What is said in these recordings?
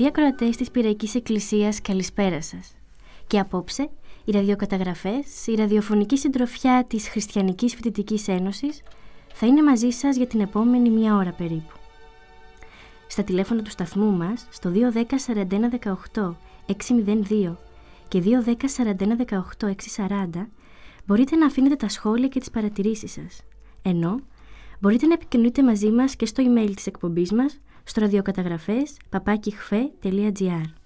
Αγαπητοί ακροατές της Πυραϊκής Εκκλησίας, καλησπέρα σας. Και απόψε, οι ραδιοκαταγραφές, η ραδιοφωνική συντροφιά της Χριστιανικής Φοιτητικής Ένωσης θα είναι μαζί σας για την επόμενη μία ώρα περίπου. Στα τηλέφωνα του σταθμού μας, στο 210 41 18 602 και 210 41 18 640, μπορείτε να αφήνετε τα σχόλια και τις παρατηρήσεις σας. Ενώ, μπορείτε να επικοινωνείτε μαζί μας και στο email της εκπομπής μας, στο ραδιοκαταγραφές papakihfe.gr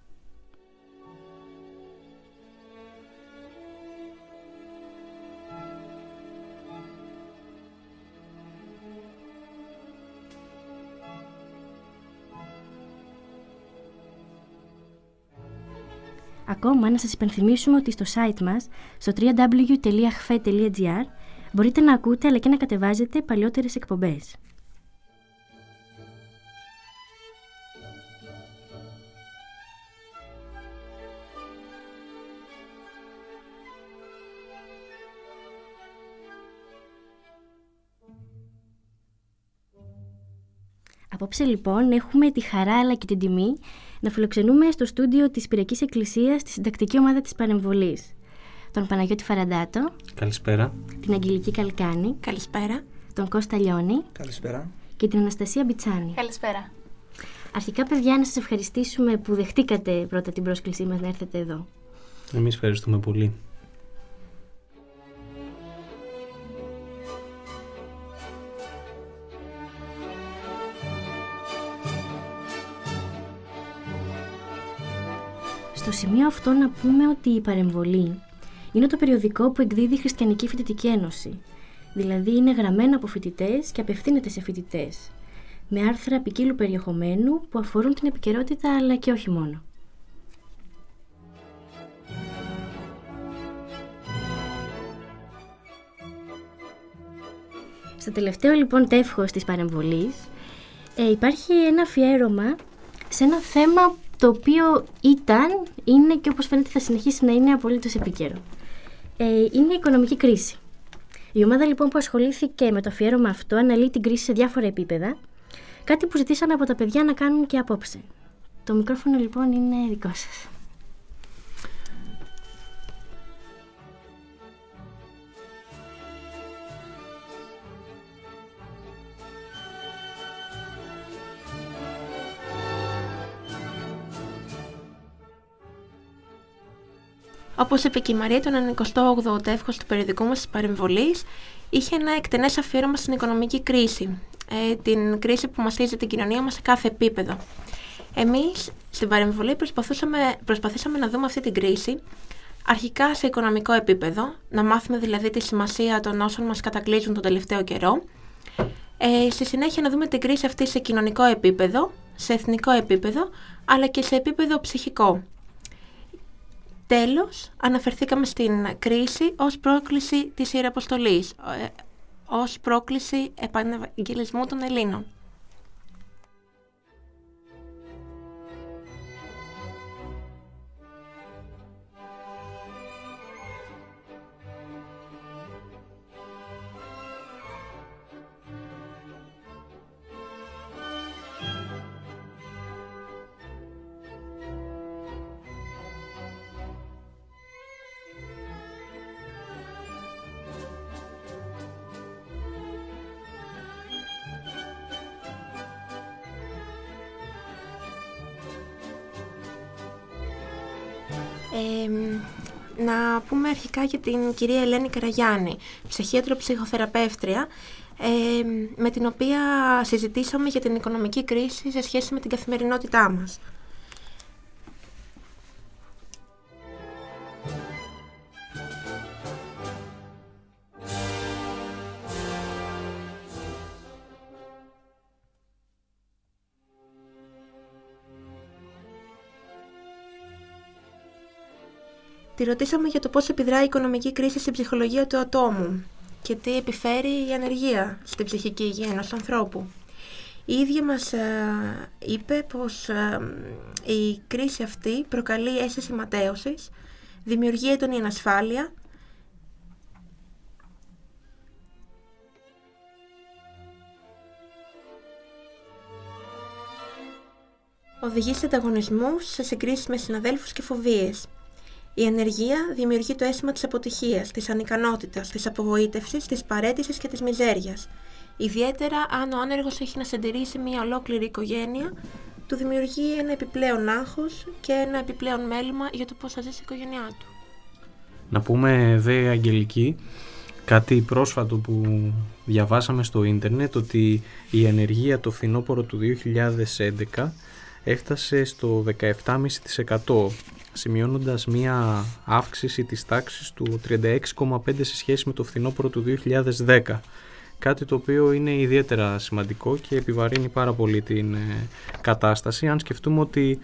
Ακόμα να σας υπενθυμίσουμε ότι στο site μας, στο www.hfe.gr μπορείτε να ακούτε αλλά και να κατεβάζετε παλιότερες εκπομπές. Απόψε λοιπόν έχουμε τη χαρά αλλά και την τιμή να φιλοξενούμε στο στούντιο της Πυριακής Εκκλησίας τη συντακτική ομάδα της Παρεμβολής. Τον Παναγιώτη Φαραντάτο, Καλησπέρα. την Αγγελική Καλκάνη, Καλησπέρα. τον Κώστα Λιώνη Καλησπέρα. και την Αναστασία Μπιτσάνη. Καλησπέρα. Αρχικά παιδιά να σας ευχαριστήσουμε που δεχτήκατε πρώτα την πρόσκλησή μας να έρθετε εδώ. Εμείς ευχαριστούμε πολύ. Σημείο αυτό να πούμε ότι η παρεμβολή είναι το περιοδικό που εκδίδει η Χριστιανική Φοιτητική Ένωση. Δηλαδή είναι γραμμένο από φοιτητές και απευθύνεται σε φοιτητές. Με άρθρα ποικίλου περιεχομένου που αφορούν την επικαιρότητα αλλά και όχι μόνο. Στο τελευταίο λοιπόν τεύχος της παρεμβολής ε, υπάρχει ένα αφιέρωμα σε ένα θέμα το οποίο ήταν, είναι και όπως φαίνεται θα συνεχίσει να είναι απολύτως επίκαιρο. Ε, είναι η οικονομική κρίση. Η ομάδα λοιπόν που ασχολήθηκε με το αφιέρωμα αυτό αναλύει την κρίση σε διάφορα επίπεδα, κάτι που ζητήσαμε από τα παιδιά να κάνουν και απόψε. Το μικρόφωνο λοιπόν είναι δικό σας. Όπως είπε και η Μαρία, τον 98ο τεύχος του περιοδικού μας της παρεμβολής είχε ένα εκτενές αφιέρωμα στην οικονομική κρίση. Ε, την κρίση που μαστίζει την κοινωνία μας σε κάθε επίπεδο. Εμείς στην παρεμβολή προσπαθούσαμε, προσπαθήσαμε να δούμε αυτή την κρίση αρχικά σε οικονομικό επίπεδο, να μάθουμε δηλαδή τη σημασία των όσων μας κατακλείζουν τον τελευταίο καιρό. Ε, στη συνέχεια να δούμε την κρίση αυτή σε κοινωνικό επίπεδο, σε εθνικό επίπεδο, αλλά και σε επίπεδο ψυχικό. Τέλος, αναφερθήκαμε στην κρίση ως πρόκληση της Ιεραποστολής, ε, ως πρόκληση επαναγγελισμού των Ελλήνων. Ε, να πούμε αρχικά για την κυρία Ελένη Καραγιάννη, ψυχίατρο ψυχοθεραπεύτρια, ε, με την οποία συζητήσαμε για την οικονομική κρίση σε σχέση με την καθημερινότητά μας. Τη ρωτήσαμε για το πώς επιδράει η οικονομική κρίση στην ψυχολογία του ατόμου και τι επιφέρει η ανεργία στην ψυχική υγεία ενός ανθρώπου. Η ίδια μας ε, είπε πως ε, η κρίση αυτή προκαλεί αίσθηση ματέωσης, δημιουργεί έντονη ανασφάλεια, οδηγεί σε ανταγωνισμούς, σε συγκρίσεις με συναδέλφους και φοβίες. Η ανεργία δημιουργεί το αίσθημα της αποτυχίας, της ανικανότητας, της απογοήτευσης, της παρέτησης και της μιζέριας. Ιδιαίτερα αν ο άνεργος έχει να συντηρήσει μια ολόκληρη οικογένεια, του δημιουργεί ένα επιπλέον άγχος και ένα επιπλέον μέλημα για το πώς θα ζήσει η οικογένειά του. Να πούμε δε Αγγελική, κάτι πρόσφατο που διαβάσαμε στο ίντερνετ ότι η ανεργία το φθινόπωρο του 2011 έφτασε στο 17,5% σημειώνοντας μία αύξηση της τάξης του 36,5% σε σχέση με το φθινόπωρο του 2010. Κάτι το οποίο είναι ιδιαίτερα σημαντικό και επιβαρύνει πάρα πολύ την ε, κατάσταση. Αν σκεφτούμε ότι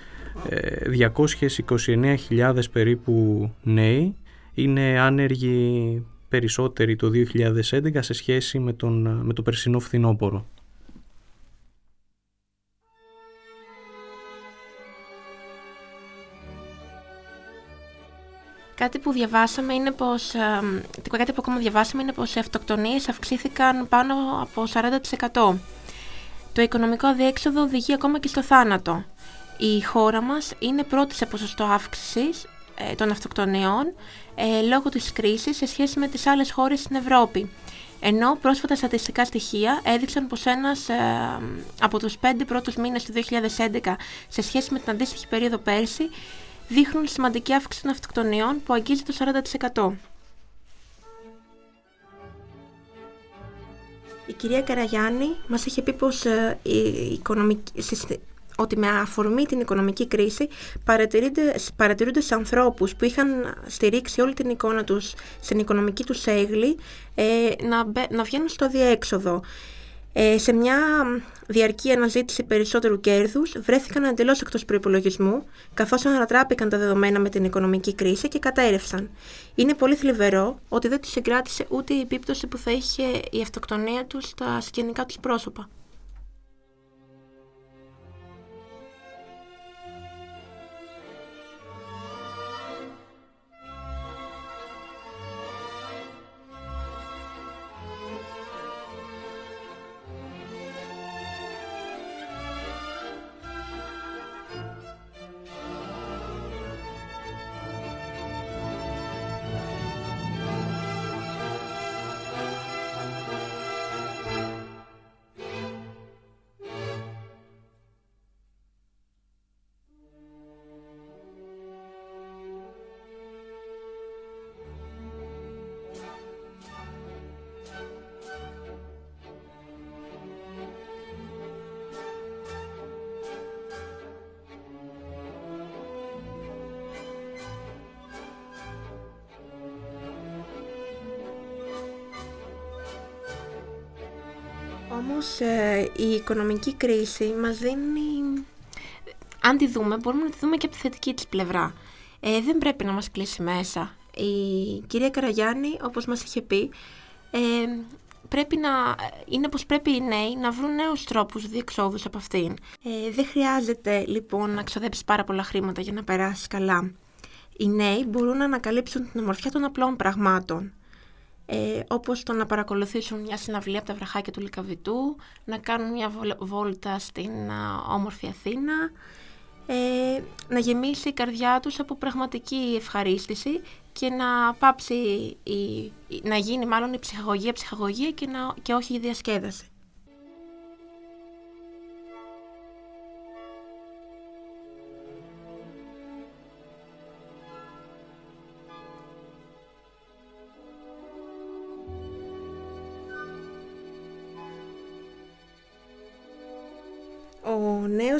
229.000 ε, περίπου νέοι είναι άνεργοι περισσότεροι το 2011 σε σχέση με, τον, με το περσινό φθινόπωρο. Κάτι που διαβάσαμε είναι πως, κάτι που ακόμα διαβάσαμε είναι πως οι αυτοκτονίες αυξήθηκαν πάνω από 40%. Το οικονομικό αδιέξοδο οδηγεί ακόμα και στο θάνατο. Η χώρα μας είναι πρώτη σε ποσοστό αύξησης ε, των αυτοκτονιών ε, λόγω της κρίσης σε σχέση με τις άλλες χώρες στην Ευρώπη. Ενώ πρόσφατα στατιστικά στοιχεία έδειξαν πως ένας ε, από τους πέντε πρώτους μήνες του 2011 σε σχέση με την αντίστοιχη περίοδο πέρσι δείχνουν σημαντική αύξηση των αυτοκτονιών που αγγίζει το 40%. Η κυρία Καραγιάννη μας είχε πει πως ε, η οικονομική, ότι με αφορμή την οικονομική κρίση παρατηρούνται, παρατηρούνται σε ανθρώπους που είχαν στηρίξει όλη την εικόνα τους στην οικονομική τους έγκλη ε, να, να βγαίνουν στο διέξοδο. Ε, σε μια διαρκή αναζήτηση περισσότερου κέρδους, βρέθηκαν εντελώς εκτός προπολογισμού, καθώς ανατράπηκαν τα δεδομένα με την οικονομική κρίση και κατέρευσαν. Είναι πολύ θλιβερό ότι δεν του συγκράτησε ούτε η επίπτωση που θα είχε η αυτοκτονία του στα συγγενικά του πρόσωπα. Όμως ε, η οικονομική κρίση μας δίνει... Αν τη δούμε, μπορούμε να τη δούμε και από τη θετική της πλευρά. Ε, δεν πρέπει να μας κλείσει μέσα. Η κυρία Καραγιάννη, όπως μας είχε πει, ε, πρέπει να, είναι πως πρέπει οι νέοι να βρουν νέους τρόπους διεξόδους από αυτήν. Ε, δεν χρειάζεται λοιπόν να ξοδέψεις πάρα πολλά χρήματα για να περάσεις καλά. Οι νέοι μπορούν να ανακαλύψουν την ομορφιά των απλών πραγμάτων ε, όπως το να παρακολουθήσουν μια συναυλία από τα βραχάκια του Λικαβητού, να κάνουν μια βόλτα στην όμορφη Αθήνα, ε, να γεμίσει η καρδιά τους από πραγματική ευχαρίστηση και να πάψει, η, να γίνει μάλλον η ψυχαγωγία ψυχαγωγία και, να, και όχι η διασκέδαση.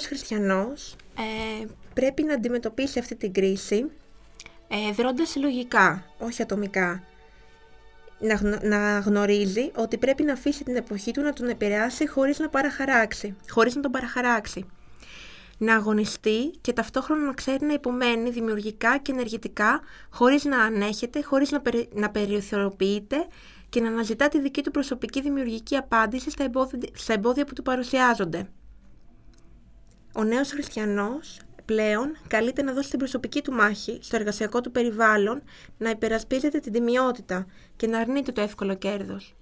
Ο νέος χριστιανός ε, πρέπει να αντιμετωπίσει αυτή την κρίση ε, δρώντας συλλογικά, όχι ατομικά. Να, γνω- να γνωρίζει ότι πρέπει να αφήσει την εποχή του να τον επηρεάσει χωρίς να παραχαράξει, χωρίς να τον παραχαράξει. Να αγωνιστεί και ταυτόχρονα να ξέρει να υπομένει δημιουργικά και ενεργητικά, χωρίς να ανέχεται, χωρίς να, περι, να περιθωριοποιείται και να αναζητά τη δική του προσωπική δημιουργική απάντηση στα εμπόδια, στα εμπόδια που του παρουσιάζονται. Ο νέος χριστιανός πλέον καλείται να δώσει την προσωπική του μάχη στο εργασιακό του περιβάλλον, να υπερασπίζεται την τιμιότητα και να αρνείται το εύκολο κέρδος.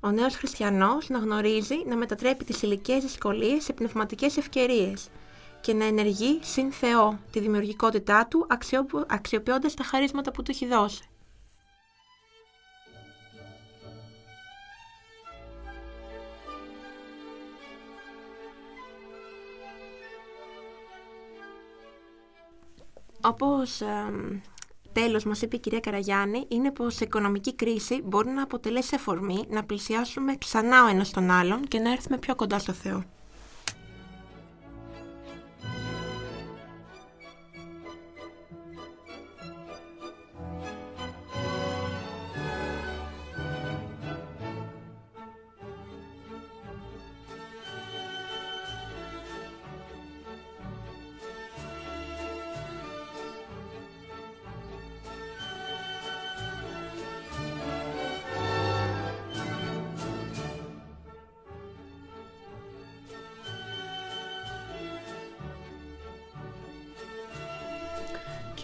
Ο νέος χριστιανός να γνωρίζει να μετατρέπει τις ηλικίες δυσκολίες σε πνευματικές ευκαιρίες και να ενεργεί συν Θεό τη δημιουργικότητά του αξιοπο- αξιοποιώντας τα χαρίσματα που του έχει δώσει. Όπως εμ, τέλος μας είπε η κυρία Καραγιάννη, είναι πως η οικονομική κρίση μπορεί να αποτελέσει αφορμή να πλησιάσουμε ξανά ο ένας τον άλλον και να έρθουμε πιο κοντά στο Θεό.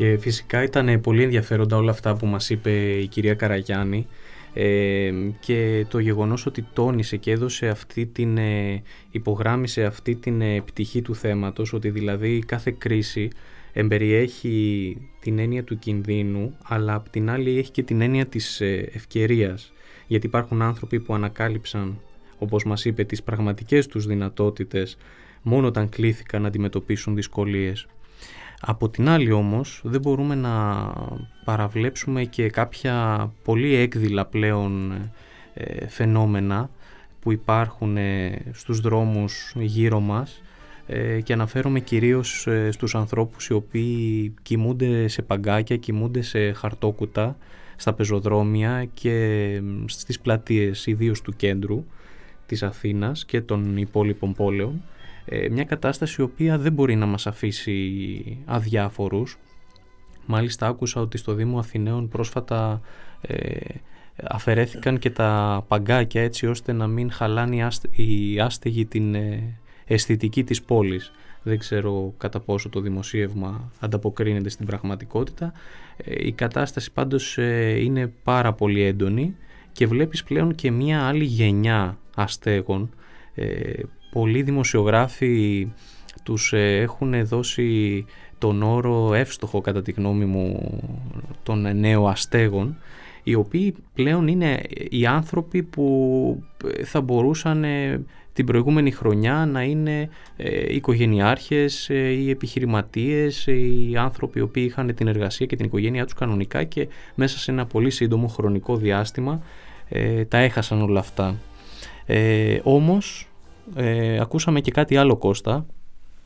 Και φυσικά ήταν πολύ ενδιαφέροντα όλα αυτά που μας είπε η κυρία Καραγιάννη ε, και το γεγονός ότι τόνισε και έδωσε αυτή την, ε, υπογράμμισε αυτή την ε, πτυχή του θέματος, ότι δηλαδή κάθε κρίση εμπεριέχει την έννοια του κινδύνου, αλλά απ' την άλλη έχει και την έννοια της ε, ευκαιρίας, γιατί υπάρχουν άνθρωποι που ανακάλυψαν, όπως μας είπε, τις πραγματικές τους δυνατότητες μόνο όταν κλήθηκαν να αντιμετωπίσουν δυσκολίες. Από την άλλη όμως δεν μπορούμε να παραβλέψουμε και κάποια πολύ έκδηλα πλέον ε, φαινόμενα που υπάρχουν ε, στους δρόμους γύρω μας ε, και αναφέρομαι κυρίως ε, στους ανθρώπους οι οποίοι κοιμούνται σε παγκάκια, κοιμούνται σε χαρτόκουτα, στα πεζοδρόμια και στις πλατείες ιδίως του κέντρου της Αθήνας και των υπόλοιπων πόλεων ε, μια κατάσταση η οποία δεν μπορεί να μας αφήσει αδιάφορους. Μάλιστα άκουσα ότι στο Δήμο Αθηναίων πρόσφατα ε, αφαιρέθηκαν και τα παγκάκια έτσι ώστε να μην χαλάνε οι, άστε, οι άστεγοι την ε, αισθητική της πόλης. Δεν ξέρω κατά πόσο το δημοσίευμα ανταποκρίνεται στην πραγματικότητα. Ε, η κατάσταση πάντως ε, είναι πάρα πολύ έντονη και βλέπεις πλέον και μια άλλη γενιά αστέγων ε, πολλοί δημοσιογράφοι τους ε, έχουν δώσει τον όρο εύστοχο κατά τη γνώμη μου των νέων αστέγων οι οποίοι πλέον είναι οι άνθρωποι που θα μπορούσαν την προηγούμενη χρονιά να είναι ε, οικογενειάρχες, ε, οι επιχειρηματίες, οι άνθρωποι οι οποίοι είχαν την εργασία και την οικογένειά τους κανονικά και μέσα σε ένα πολύ σύντομο χρονικό διάστημα ε, τα έχασαν όλα αυτά. Ε, όμως ε, ακούσαμε και κάτι άλλο Κώστα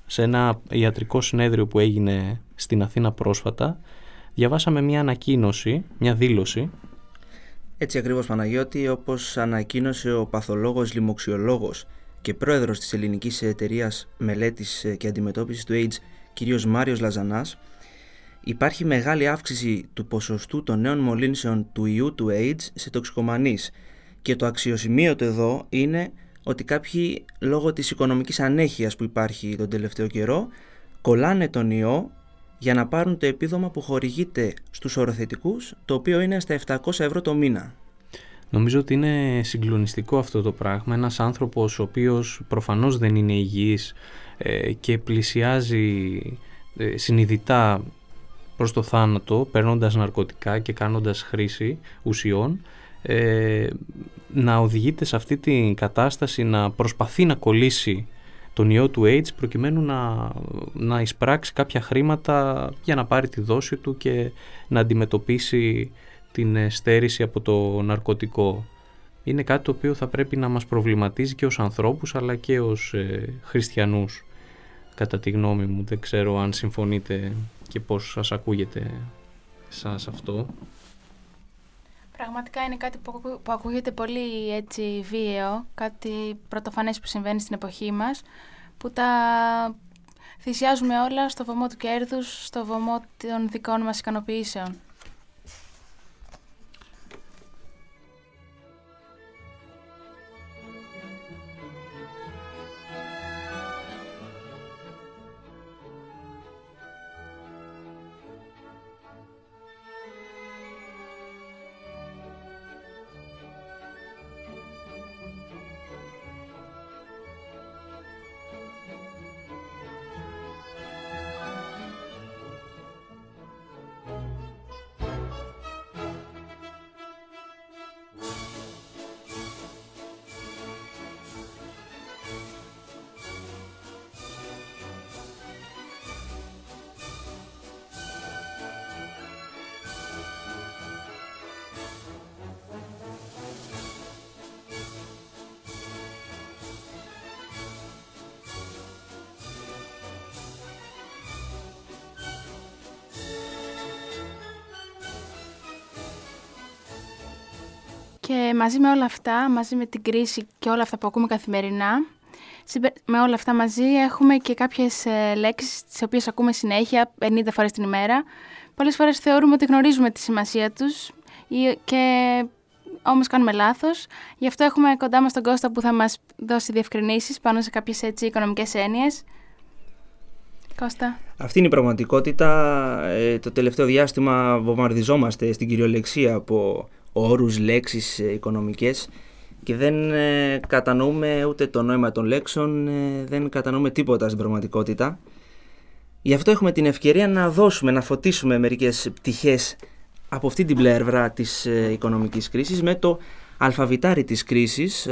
σε ένα ιατρικό συνέδριο που έγινε στην Αθήνα πρόσφατα διαβάσαμε μια ανακοίνωση, μια δήλωση Έτσι ακριβώς Παναγιώτη όπως ανακοίνωσε ο παθολόγος λοιμοξιολόγος και πρόεδρος της ελληνικής εταιρείας μελέτης και αντιμετώπισης του AIDS κ. Μάριος Λαζανάς υπάρχει μεγάλη αύξηση του ποσοστού των νέων μολύνσεων του ιού του AIDS σε τοξικομανείς και το αξιοσημείωτο εδώ είναι ότι κάποιοι λόγω της οικονομικής ανέχειας που υπάρχει τον τελευταίο καιρό κολλάνε τον ιό για να πάρουν το επίδομα που χορηγείται στους οροθετικούς το οποίο είναι στα 700 ευρώ το μήνα. Νομίζω ότι είναι συγκλονιστικό αυτό το πράγμα. Ένας άνθρωπος ο οποίος προφανώς δεν είναι υγιής ε, και πλησιάζει ε, συνειδητά προς το θάνατο παίρνοντας ναρκωτικά και κάνοντας χρήση ουσιών ε, να οδηγείται σε αυτή την κατάσταση να προσπαθεί να κολλήσει τον ιό του AIDS προκειμένου να, να εισπράξει κάποια χρήματα για να πάρει τη δόση του και να αντιμετωπίσει την στέρηση από το ναρκωτικό. είναι κάτι το οποίο θα πρέπει να μας προβληματίζει και ως ανθρώπους αλλά και ως ε, χριστιανούς κατά τη γνώμη μου. Δεν ξέρω αν συμφωνείτε και πώς σας ακούγεται σας αυτό. Πραγματικά είναι κάτι που, ακούγεται πολύ έτσι βίαιο, κάτι πρωτοφανές που συμβαίνει στην εποχή μας, που τα θυσιάζουμε όλα στο βωμό του κέρδους, στο βωμό των δικών μας ικανοποιήσεων. Μαζί με όλα αυτά, μαζί με την κρίση και όλα αυτά που ακούμε καθημερινά, με όλα αυτά μαζί έχουμε και κάποιες ε, λέξεις τις οποίες ακούμε συνέχεια 50 φορές την ημέρα. Πολλές φορές θεωρούμε ότι γνωρίζουμε τη σημασία τους και όμως κάνουμε λάθος. Γι' αυτό έχουμε κοντά μας τον Κώστα που θα μας δώσει διευκρινήσεις πάνω σε κάποιες έτσι οικονομικές έννοιες. Κώστα. Αυτή είναι η πραγματικότητα. Ε, το τελευταίο διάστημα βομβαρδιζόμαστε στην κυριολεξία από όρους, λέξεις ε, οικονομικές και δεν ε, κατανοούμε ούτε το νόημα των λέξεων, ε, δεν κατανοούμε τίποτα στην πραγματικότητα. Γι' αυτό έχουμε την ευκαιρία να δώσουμε, να φωτίσουμε μερικές πτυχές από αυτή την πλευρά της οικονομικής κρίσης με το αλφαβητάρι της κρίσης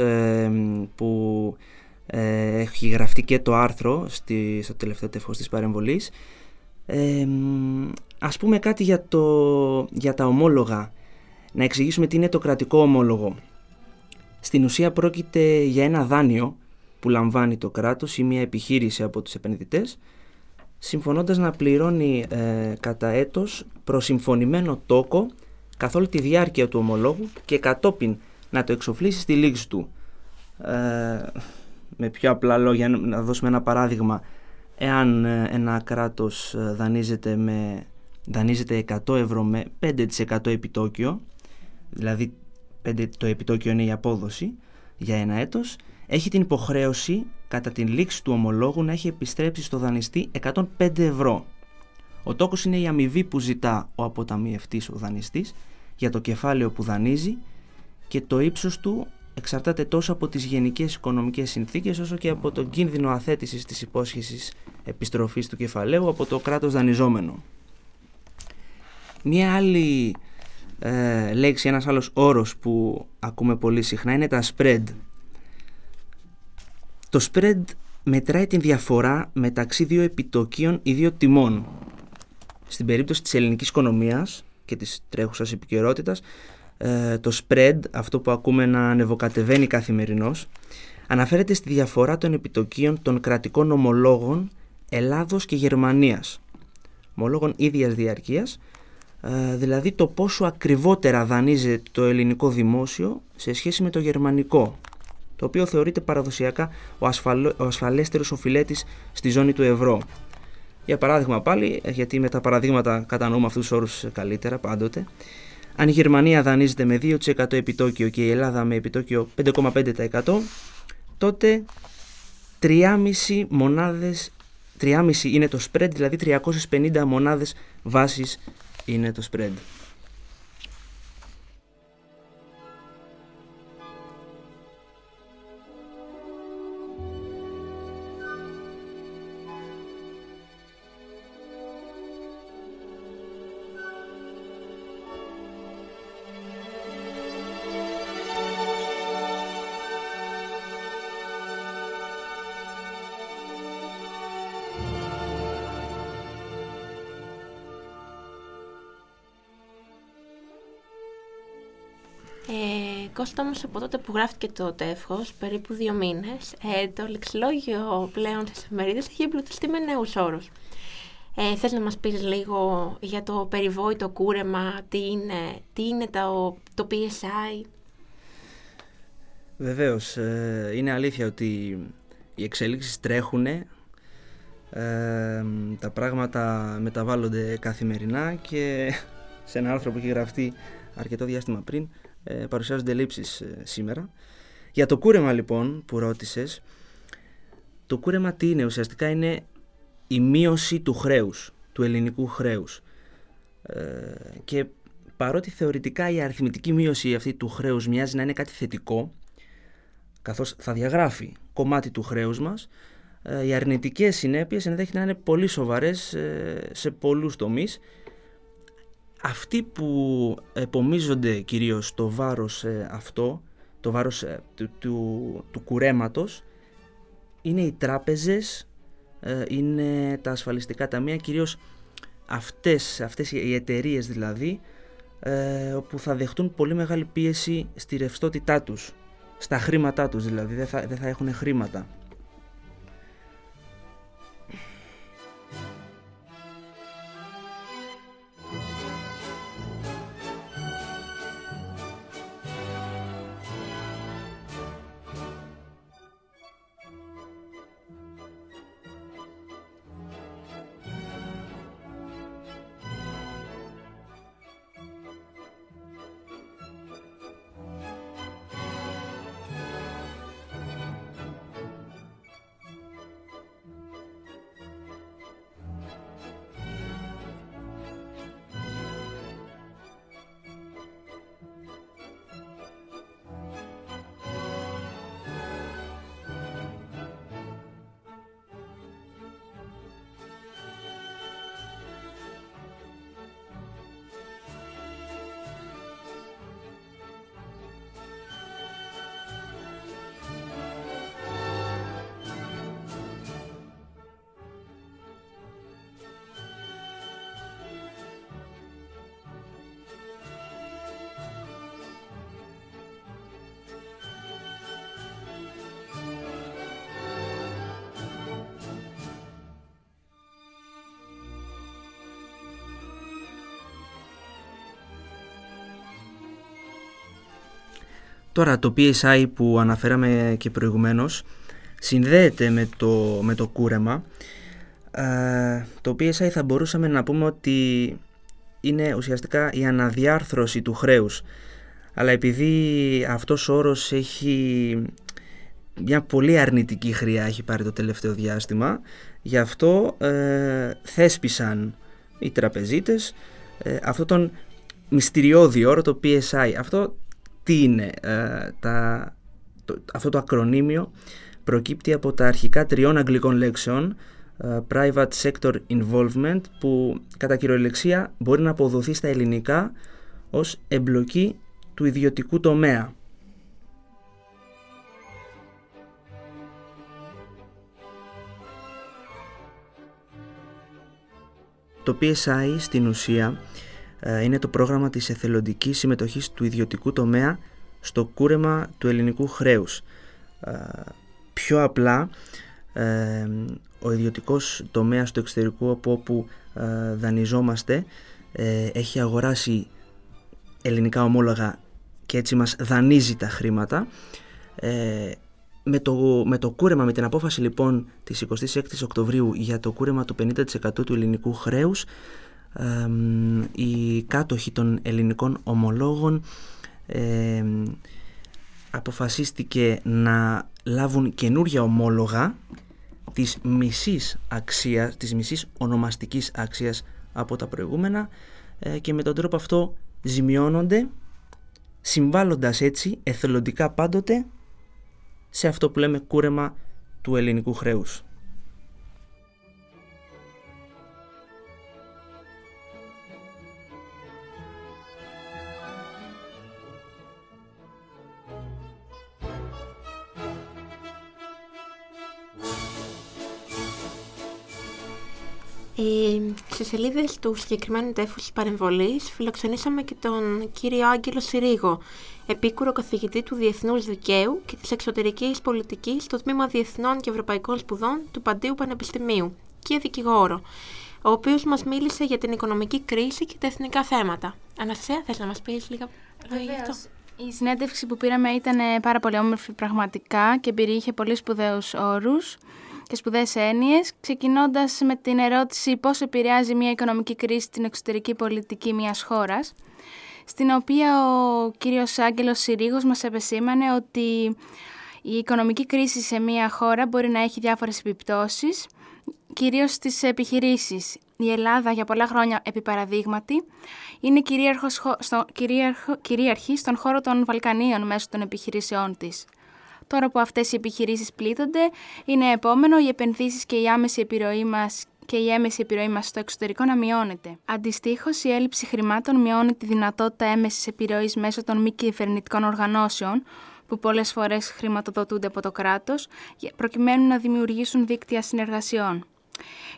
που έχει γραφτεί και το άρθρο στη, στο τελευταίο τεφός της παρεμβολής. Ε, ας πούμε κάτι για, το, για τα ομόλογα να εξηγήσουμε τι είναι το κρατικό ομόλογο. Στην ουσία πρόκειται για ένα δάνειο που λαμβάνει το κράτος ή μια επιχείρηση από τους επενδυτές συμφωνώντας να πληρώνει ε, κατά έτος προσυμφωνημένο τόκο καθ' όλη τη διάρκεια του ομολόγου και κατόπιν να το εξοφλήσει στη λήξη του. Ε, με πιο απλά λόγια, να δώσουμε ένα παράδειγμα, εάν ε, ένα κράτος ε, δανείζεται, με, δανείζεται 100 ευρώ με 5% επιτόκιο, δηλαδή το επιτόκιο είναι η απόδοση για ένα έτος, έχει την υποχρέωση κατά την λήξη του ομολόγου να έχει επιστρέψει στο δανειστή 105 ευρώ. Ο τόκος είναι η αμοιβή που ζητά ο αποταμιευτής ο δανειστής για το κεφάλαιο που δανείζει και το ύψος του εξαρτάται τόσο από τις γενικές οικονομικές συνθήκες όσο και από τον κίνδυνο αθέτησης της υπόσχεσης επιστροφής του κεφαλαίου από το κράτος δανειζόμενο. Μία άλλη ε, λέξη, ένας άλλος όρος που ακούμε πολύ συχνά είναι τα spread. Το spread μετράει την διαφορά μεταξύ δύο επιτοκίων ή δύο τιμών. Στην περίπτωση της ελληνικής οικονομίας και της τρέχουσας επικαιρότητας, ε, το spread, αυτό που ακούμε να ανεβοκατεβαίνει καθημερινώς, αναφέρεται στη διαφορά των επιτοκίων των κρατικών ομολόγων Ελλάδος και Γερμανίας. Ομολόγων ίδιας διαρκείας ε, δηλαδή το πόσο ακριβότερα δανείζεται το ελληνικό δημόσιο σε σχέση με το γερμανικό, το οποίο θεωρείται παραδοσιακά ο, ασφαλ, ο ασφαλέστερος οφειλέτης στη ζώνη του ευρώ. Για παράδειγμα πάλι, ε, γιατί με τα παραδείγματα κατανοούμε αυτούς τους όρους καλύτερα πάντοτε, αν η Γερμανία δανείζεται με 2% επιτόκιο και η Ελλάδα με επιτόκιο 5,5% τότε 3,5 μονάδες 3,5 είναι το spread, δηλαδή 350 μονάδες βάσης είναι το spread. Ε, Κώστα όμως από τότε που γράφτηκε το τεύχος, περίπου δύο μήνες, ε, το λεξιλόγιο πλέον στις εφημερίδες έχει εμπλουτιστεί με νέους όρους. Ε, θες να μας πεις λίγο για το περιβόητο κούρεμα, τι είναι, τι είναι το, το PSI. Βεβαίως, ε, είναι αλήθεια ότι οι εξελίξεις τρέχουν, ε, τα πράγματα μεταβάλλονται καθημερινά και σε ένα άρθρο που έχει γραφτεί αρκετό διάστημα πριν ε, παρουσιάζονται λήψεις ε, σήμερα. Για το κούρεμα λοιπόν που ρώτησες, το κούρεμα τι είναι, ουσιαστικά είναι η μείωση του χρέους, του ελληνικού χρέους. Ε, και παρότι θεωρητικά η αριθμητική μείωση αυτή του χρέους μοιάζει να είναι κάτι θετικό, καθώς θα διαγράφει κομμάτι του χρέους μας, οι αρνητικές συνέπειες ενδέχεται να είναι πολύ σοβαρές σε πολλούς τομείς αυτοί που επομίζονται κυρίως το βάρος ε, αυτό, το βάρος ε, του, του, του κουρέματος, είναι οι τράπεζες, ε, είναι τα ασφαλιστικά ταμεία, κυρίως αυτές, αυτές οι εταιρείες δηλαδή, όπου θα δεχτούν πολύ μεγάλη πίεση στη ρευστότητά τους, στα χρήματά τους δηλαδή, δεν θα, δεν θα έχουν χρήματα. Τώρα το PSI που αναφέραμε και προηγουμένως συνδέεται με το, με το κούρεμα. Ε, το PSI θα μπορούσαμε να πούμε ότι είναι ουσιαστικά η αναδιάρθρωση του χρέους. Αλλά επειδή αυτός ο όρος έχει μια πολύ αρνητική χρειά έχει πάρει το τελευταίο διάστημα, γι' αυτό ε, θέσπισαν οι τραπεζίτες ε, αυτό τον μυστηριώδη όρο το PSI. Αυτό τι είναι ε, τα, το, αυτό το ακρονίμιο προκύπτει από τα αρχικά τριών αγγλικών λέξεων ε, Private Sector Involvement που κατά κυριολεξία μπορεί να αποδοθεί στα ελληνικά ως εμπλοκή του ιδιωτικού τομέα. Το PSI στην ουσία ε, είναι το πρόγραμμα της εθελοντικής συμμετοχής του ιδιωτικού τομέα στο κούρεμα του ελληνικού χρέους. Ε, πιο απλά, ε, ο ιδιωτικός τομέας του εξωτερικού από όπου δανειζόμαστε έχει αγοράσει ελληνικά ομόλογα και έτσι μας δανείζει τα χρήματα. Με το, με το κούρεμα, με την απόφαση λοιπόν της 26 Οκτωβρίου για το κούρεμα του 50% του ελληνικού χρέους οι κάτοχοι των ελληνικών ομολόγων αποφασίστηκε να λάβουν καινούργια ομόλογα της μισής αξίας, της μισής ονομαστικής αξίας από τα προηγούμενα ε, και με τον τρόπο αυτό ζημιώνονται συμβάλλοντας έτσι εθελοντικά πάντοτε σε αυτό που λέμε κούρεμα του ελληνικού χρέους. Ε, σε σελίδε του συγκεκριμένου τέφους τη παρεμβολής φιλοξενήσαμε και τον κύριο Άγγελο Συρίγο, επίκουρο καθηγητή του Διεθνούς Δικαίου και της Εξωτερικής Πολιτικής στο Τμήμα Διεθνών και Ευρωπαϊκών Σπουδών του Παντίου Πανεπιστημίου και δικηγόρο, ο οποίος μας μίλησε για την οικονομική κρίση και τα εθνικά θέματα. Αναστασία, θες να μας πεις λίγα λόγια γι' αυτό; Η συνέντευξη που πήραμε ήταν πάρα πολύ όμορφη πραγματικά και περιείχε πολύ σπουδαίους όρους και σπουδαίες έννοιες, ξεκινώντας με την ερώτηση πώς επηρεάζει μια οικονομική κρίση την εξωτερική πολιτική μιας χώρας, στην οποία ο κύριος Άγγελος Συρίγος μας επεσήμανε ότι η οικονομική κρίση σε μια χώρα μπορεί να έχει διάφορες επιπτώσεις, κυρίως στις επιχειρήσεις. Η Ελλάδα για πολλά χρόνια επί παραδείγματι είναι στο, κυρίαρχο, κυρίαρχη στον χώρο των Βαλκανίων μέσω των επιχειρήσεών της. Τώρα που αυτές οι επιχειρήσεις πλήττονται, είναι επόμενο οι επενδύσεις και η άμεση επιρροή μας και η έμεση επιρροή μας στο εξωτερικό να μειώνεται. Αντιστοίχως, η έλλειψη χρημάτων μειώνει τη δυνατότητα έμεσης επιρροής μέσω των μη κυβερνητικών οργανώσεων, που πολλές φορές χρηματοδοτούνται από το κράτος, προκειμένου να δημιουργήσουν δίκτυα συνεργασιών.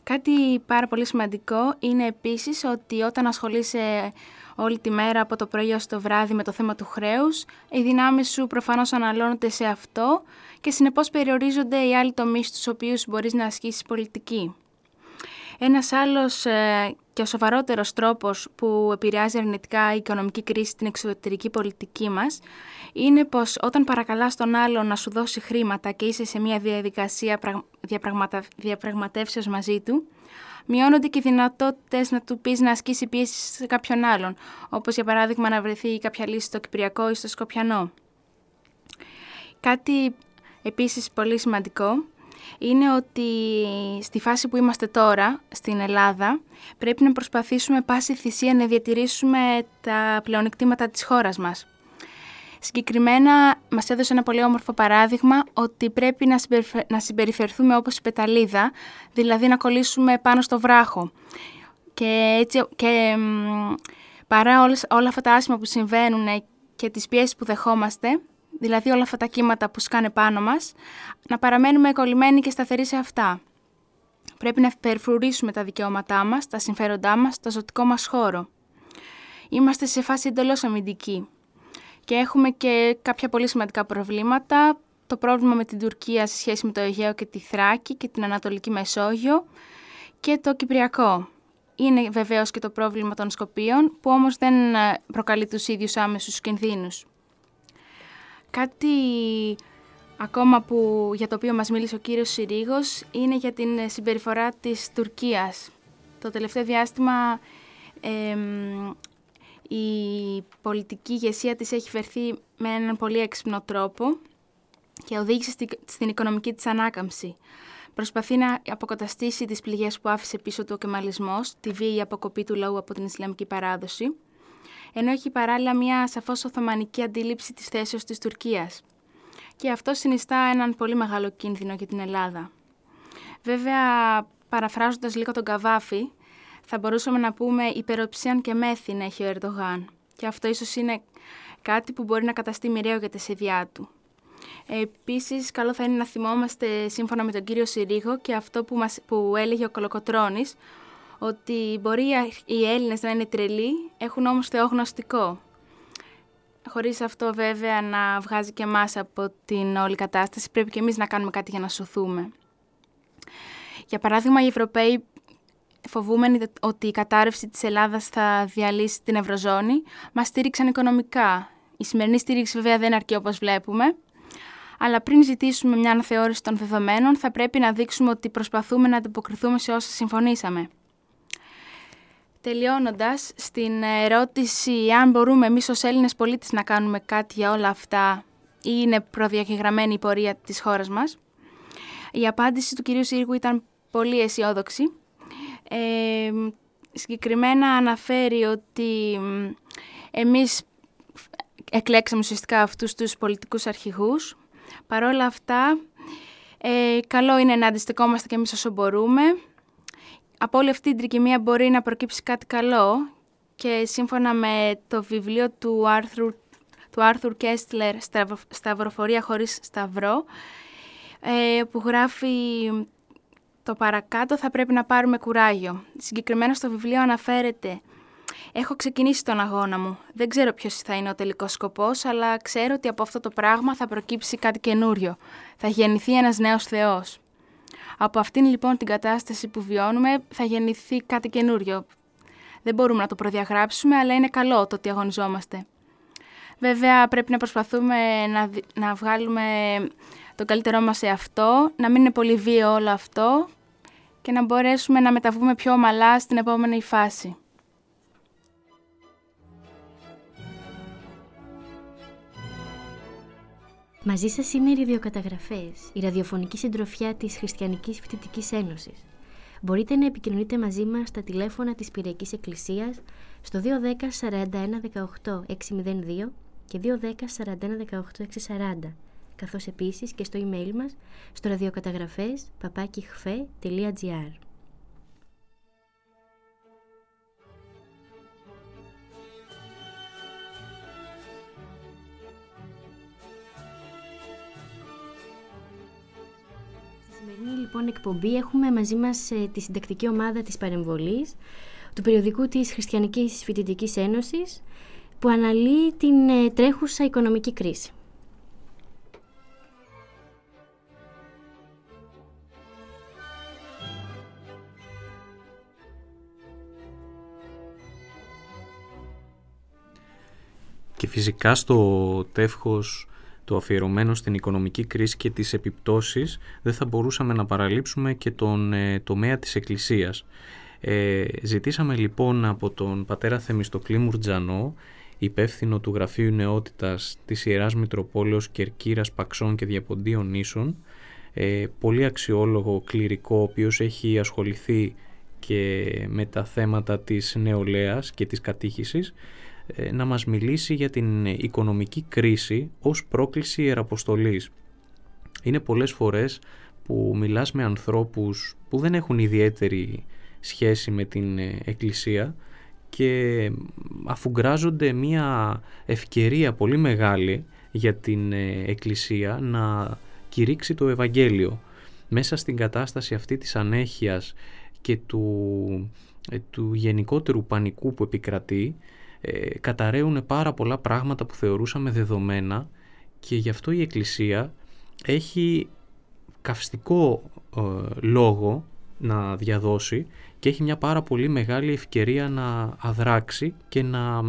Κάτι πάρα πολύ σημαντικό είναι επίσης ότι όταν ασχολείσαι όλη τη μέρα από το πρωί ως το βράδυ με το θέμα του χρέους, οι δυνάμεις σου προφανώς αναλώνονται σε αυτό και συνεπώς περιορίζονται οι άλλοι τομείς στους οποίους μπορείς να ασκήσεις πολιτική. Ένας άλλος ε, και ο σοβαρότερος τρόπος που επηρεάζει αρνητικά η οικονομική κρίση στην εξωτερική πολιτική μας είναι πως όταν παρακαλάς τον άλλο να σου δώσει χρήματα και είσαι σε μια διαδικασία διαπραγματα... διαπραγματεύσεως μαζί του, μειώνονται και οι δυνατότητες να του πεις να ασκήσει πίεση σε κάποιον άλλον, όπως για παράδειγμα να βρεθεί κάποια λύση στο Κυπριακό ή στο Σκοπιανό. Κάτι επίσης πολύ σημαντικό είναι ότι στη φάση που είμαστε τώρα στην Ελλάδα πρέπει να προσπαθήσουμε πάση θυσία να διατηρήσουμε τα πλεονεκτήματα της χώρας μας. Συγκεκριμένα μας έδωσε ένα πολύ όμορφο παράδειγμα ότι πρέπει να, να συμπεριφερθούμε όπως η πεταλίδα, δηλαδή να κολλήσουμε πάνω στο βράχο. Και, έτσι, και παρά όλες, όλα αυτά τα άσχημα που συμβαίνουν και τις πιέσεις που δεχόμαστε, δηλαδή όλα αυτά τα κύματα που σκάνε πάνω μας, να παραμένουμε κολλημένοι και σταθεροί σε αυτά. Πρέπει να περιφρουρήσουμε τα δικαιώματά μας, τα συμφέροντά μας, το ζωτικό μας χώρο. Είμαστε σε φάση εντελώς αμυντική. Και έχουμε και κάποια πολύ σημαντικά προβλήματα. Το πρόβλημα με την Τουρκία σε σχέση με το Αιγαίο και τη Θράκη και την Ανατολική Μεσόγειο και το Κυπριακό. Είναι βεβαίως και το πρόβλημα των Σκοπίων, που όμως δεν ε, προκαλεί τους ίδιους άμεσους κινδύνους. Κάτι ακόμα που, για το οποίο μας μίλησε ο κύριος Συρίγος είναι για την ε, συμπεριφορά της Τουρκίας. Το τελευταίο διάστημα η πολιτική ηγεσία της έχει φερθεί με έναν πολύ έξυπνο τρόπο και οδήγησε στην οικονομική της ανάκαμψη. Προσπαθεί να αποκαταστήσει τις πληγές που άφησε πίσω του ο κεμαλισμός, τη βίαιη αποκοπή του λαού από την Ισλαμική παράδοση, ενώ έχει παράλληλα μια σαφώς οθωμανική αντίληψη της θέσεως της Τουρκίας. Και αυτό συνιστά έναν πολύ μεγάλο κίνδυνο για την Ελλάδα. Βέβαια, παραφράζοντας λίγο τον Καβάφη, θα μπορούσαμε να πούμε υπεροψίαν και μέθη έχει ο Ερντογάν. Και αυτό ίσως είναι κάτι που μπορεί να καταστεί μοιραίο για τη σιδιά του. Επίσης, καλό θα είναι να θυμόμαστε σύμφωνα με τον κύριο Συρίγο και αυτό που, μας, που έλεγε ο Κολοκοτρώνης, ότι μπορεί οι Έλληνες να είναι τρελοί, έχουν όμως θεόγνωστικό. Χωρίς αυτό βέβαια να βγάζει και εμάς από την όλη κατάσταση, πρέπει και εμείς να κάνουμε κάτι για να σωθούμε. Για παράδειγμα, οι Ευρωπαίοι φοβούμενοι ότι η κατάρρευση της Ελλάδας θα διαλύσει την Ευρωζώνη, μας στήριξαν οικονομικά. Η σημερινή στήριξη βέβαια δεν αρκεί όπως βλέπουμε, αλλά πριν ζητήσουμε μια αναθεώρηση των δεδομένων θα πρέπει να δείξουμε ότι προσπαθούμε να αντιποκριθούμε σε όσα συμφωνήσαμε. Τελειώνοντας, στην ερώτηση αν μπορούμε εμείς ως Έλληνες πολίτες να κάνουμε κάτι για όλα αυτά ή είναι προδιαγεγραμμένη η πορεία της χώρας μας, η απάντηση του κυρίου Σύργου ήταν πολύ αισιόδοξη ε, συγκεκριμένα αναφέρει ότι εμείς εκλέξαμε ουσιαστικά αυτούς τους πολιτικούς αρχηγούς. Παρόλα αυτά, ε, καλό είναι να αντιστεκόμαστε και εμείς όσο μπορούμε. Από όλη αυτή την τρικυμία μπορεί να προκύψει κάτι καλό και σύμφωνα με το βιβλίο του Άρθρου του Άρθουρ Κέστλερ «Σταυροφορία χωρίς σταυρό» ε, που γράφει Το παρακάτω θα πρέπει να πάρουμε κουράγιο. Συγκεκριμένα στο βιβλίο αναφέρεται Έχω ξεκινήσει τον αγώνα μου. Δεν ξέρω ποιος θα είναι ο τελικός σκοπός, αλλά ξέρω ότι από αυτό το πράγμα θα προκύψει κάτι καινούριο. Θα γεννηθεί ένας νέος Θεός. Από αυτήν λοιπόν την κατάσταση που βιώνουμε θα γεννηθεί κάτι καινούριο. Δεν μπορούμε να το προδιαγράψουμε, αλλά είναι καλό το ότι αγωνιζόμαστε. Βέβαια πρέπει να προσπαθούμε να, να βγάλουμε το καλύτερό μας σε αυτό, να μην είναι πολύ βίαιο όλο αυτό και να μπορέσουμε να μεταβούμε πιο ομαλά στην επόμενη φάση. Μαζί σας είναι οι ραδιοκαταγραφές, η ραδιοφωνική συντροφιά της Χριστιανικής Φοιτητικής Ένωσης. Μπορείτε να επικοινωνείτε μαζί μας στα τηλέφωνα της Πυριακής Εκκλησίας στο 210 41 18 602 και 210 41 18 640 καθώς επίσης και στο email μας στο ραδιοκαταγραφές papakihfe.gr σημερινή λοιπόν εκπομπή έχουμε μαζί μας ε, τη συντακτική ομάδα της παρεμβολής του περιοδικού της Χριστιανικής Φοιτητικής Ένωσης που αναλύει την ε, τρέχουσα οικονομική κρίση. Και φυσικά στο τεύχος το αφιερωμένο στην οικονομική κρίση και τις επιπτώσεις δεν θα μπορούσαμε να παραλείψουμε και τον ε, τομέα της Εκκλησίας. Ε, ζητήσαμε λοιπόν από τον πατέρα Θεμιστοκλή Μουρτζανό, υπεύθυνο του Γραφείου Νεότητας της Ιεράς Μητροπόλεως Κερκύρας Παξών και Διαποντίων Νήσων, ε, πολύ αξιόλογο κληρικό, ο οποίος έχει ασχοληθεί και με τα θέματα της νεολαίας και της κατήχησης, ε, να μας μιλήσει για την οικονομική κρίση ως πρόκληση ιεραποστολής. Είναι πολλές φορές που μιλάς με ανθρώπους που δεν έχουν ιδιαίτερη σχέση με την ε, Εκκλησία και αφουγκράζονται μια ευκαιρία πολύ μεγάλη για την ε, Εκκλησία να κηρύξει το Ευαγγέλιο. Μέσα στην κατάσταση αυτή της ανέχειας και του, του γενικότερου πανικού που επικρατεί ε, καταραίουν πάρα πολλά πράγματα που θεωρούσαμε δεδομένα και γι' αυτό η Εκκλησία έχει καυστικό ε, λόγο να διαδώσει και έχει μια πάρα πολύ μεγάλη ευκαιρία να αδράξει και να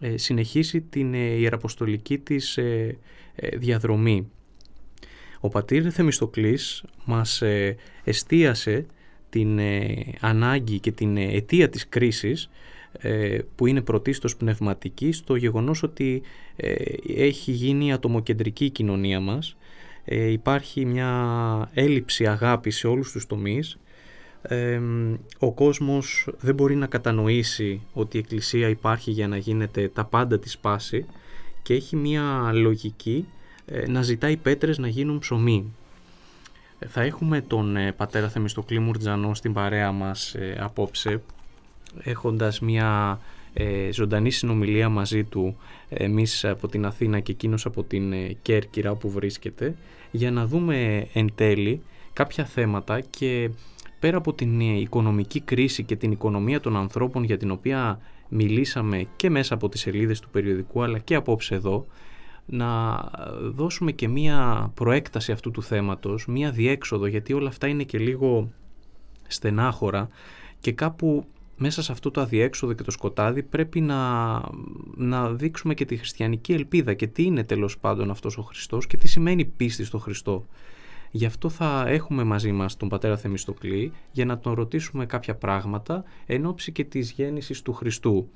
ε, συνεχίσει την ε, ιεραποστολική της διαδρομή. Ο πατήρ Θεμιστοκλής μας εστίασε την ανάγκη και την αιτία της κρίσης ε, που είναι πρωτίστως πνευματική στο γεγονός ότι ε, έχει γίνει η ατομοκεντρική η κοινωνία μας ε, υπάρχει μια έλλειψη αγάπης σε όλους τους τομείς ο κόσμος δεν μπορεί να κατανοήσει ότι η Εκκλησία υπάρχει για να γίνεται τα πάντα της πάση και έχει μια λογική να ζητάει πέτρες να γίνουν ψωμί. Θα έχουμε τον πατέρα Θεμιστοκλή Μουρτζανό στην παρέα μας απόψε έχοντας μια ε, ζωντανή συνομιλία μαζί του εμείς από την Αθήνα και εκείνος από την ε, Κέρκυρα που βρίσκεται για να δούμε εν τέλει κάποια θέματα και πέρα από την ε, οικονομική κρίση και την οικονομία των ανθρώπων για την οποία μιλήσαμε και μέσα από τις σελίδες του περιοδικού αλλά και απόψε εδώ να δώσουμε και μία προέκταση αυτού του θέματος, μία διέξοδο γιατί όλα αυτά είναι και λίγο στενάχωρα και κάπου μέσα σε αυτό το αδιέξοδο και το σκοτάδι πρέπει να, να δείξουμε και τη χριστιανική ελπίδα και τι είναι τέλος πάντων αυτός ο Χριστός και τι σημαίνει πίστη στο Χριστό. Γι' αυτό θα έχουμε μαζί μας τον πατέρα Θεμιστοκλή για να τον ρωτήσουμε κάποια πράγματα εν ώψη και της γέννησης του Χριστού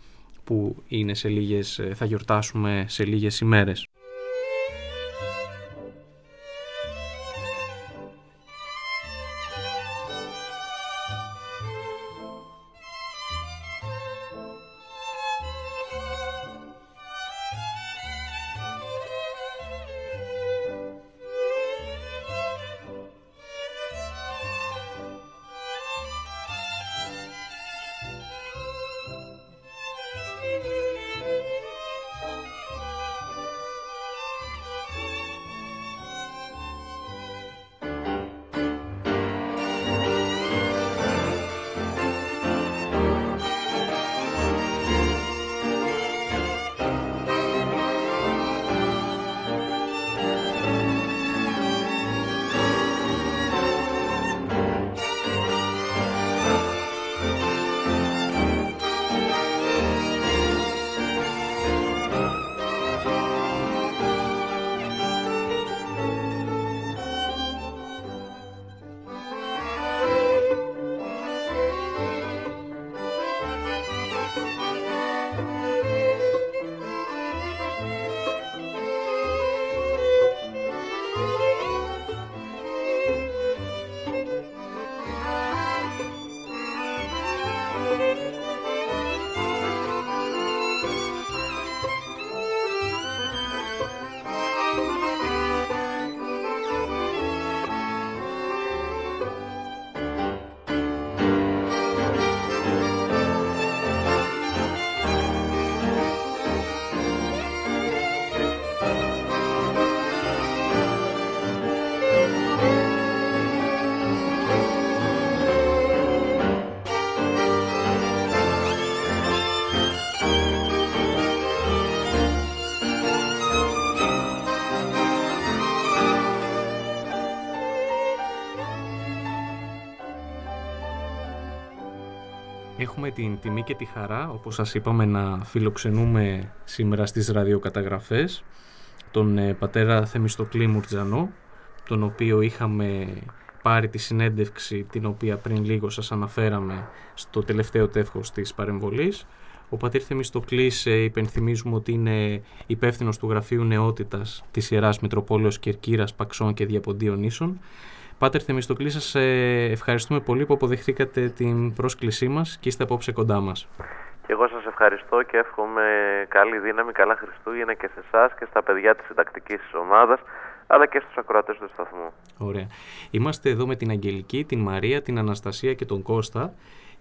που είναι σε λίγες, θα γιορτάσουμε σε λίγες ημέρες. Έχουμε την τιμή και τη χαρά, όπως σας είπαμε, να φιλοξενούμε σήμερα στις ραδιοκαταγραφές τον ε, πατέρα Θεμιστοκλή Μουρτζανό, τον οποίο είχαμε πάρει τη συνέντευξη την οποία πριν λίγο σας αναφέραμε στο τελευταίο τεύχος της παρεμβολής. Ο πατήρ Θεμιστοκλής ε, υπενθυμίζουμε ότι είναι υπεύθυνος του Γραφείου Νεότητας της Ιεράς Μητροπόλεως Κερκύρας, Παξών και Διαποντίων Νήσων. Πάτερ Θεμιστοκλής, σας ε, ευχαριστούμε πολύ που αποδεχθήκατε την πρόσκλησή μας και είστε απόψε κοντά μας. Και εγώ σας ευχαριστώ και εύχομαι καλή δύναμη, καλά Χριστούγεννα και σε εσάς και στα παιδιά της συντακτικής ομάδας αλλά και στους ακροατές του σταθμού. Ωραία. Είμαστε εδώ με την Αγγελική, την Μαρία, την Αναστασία και τον Κώστα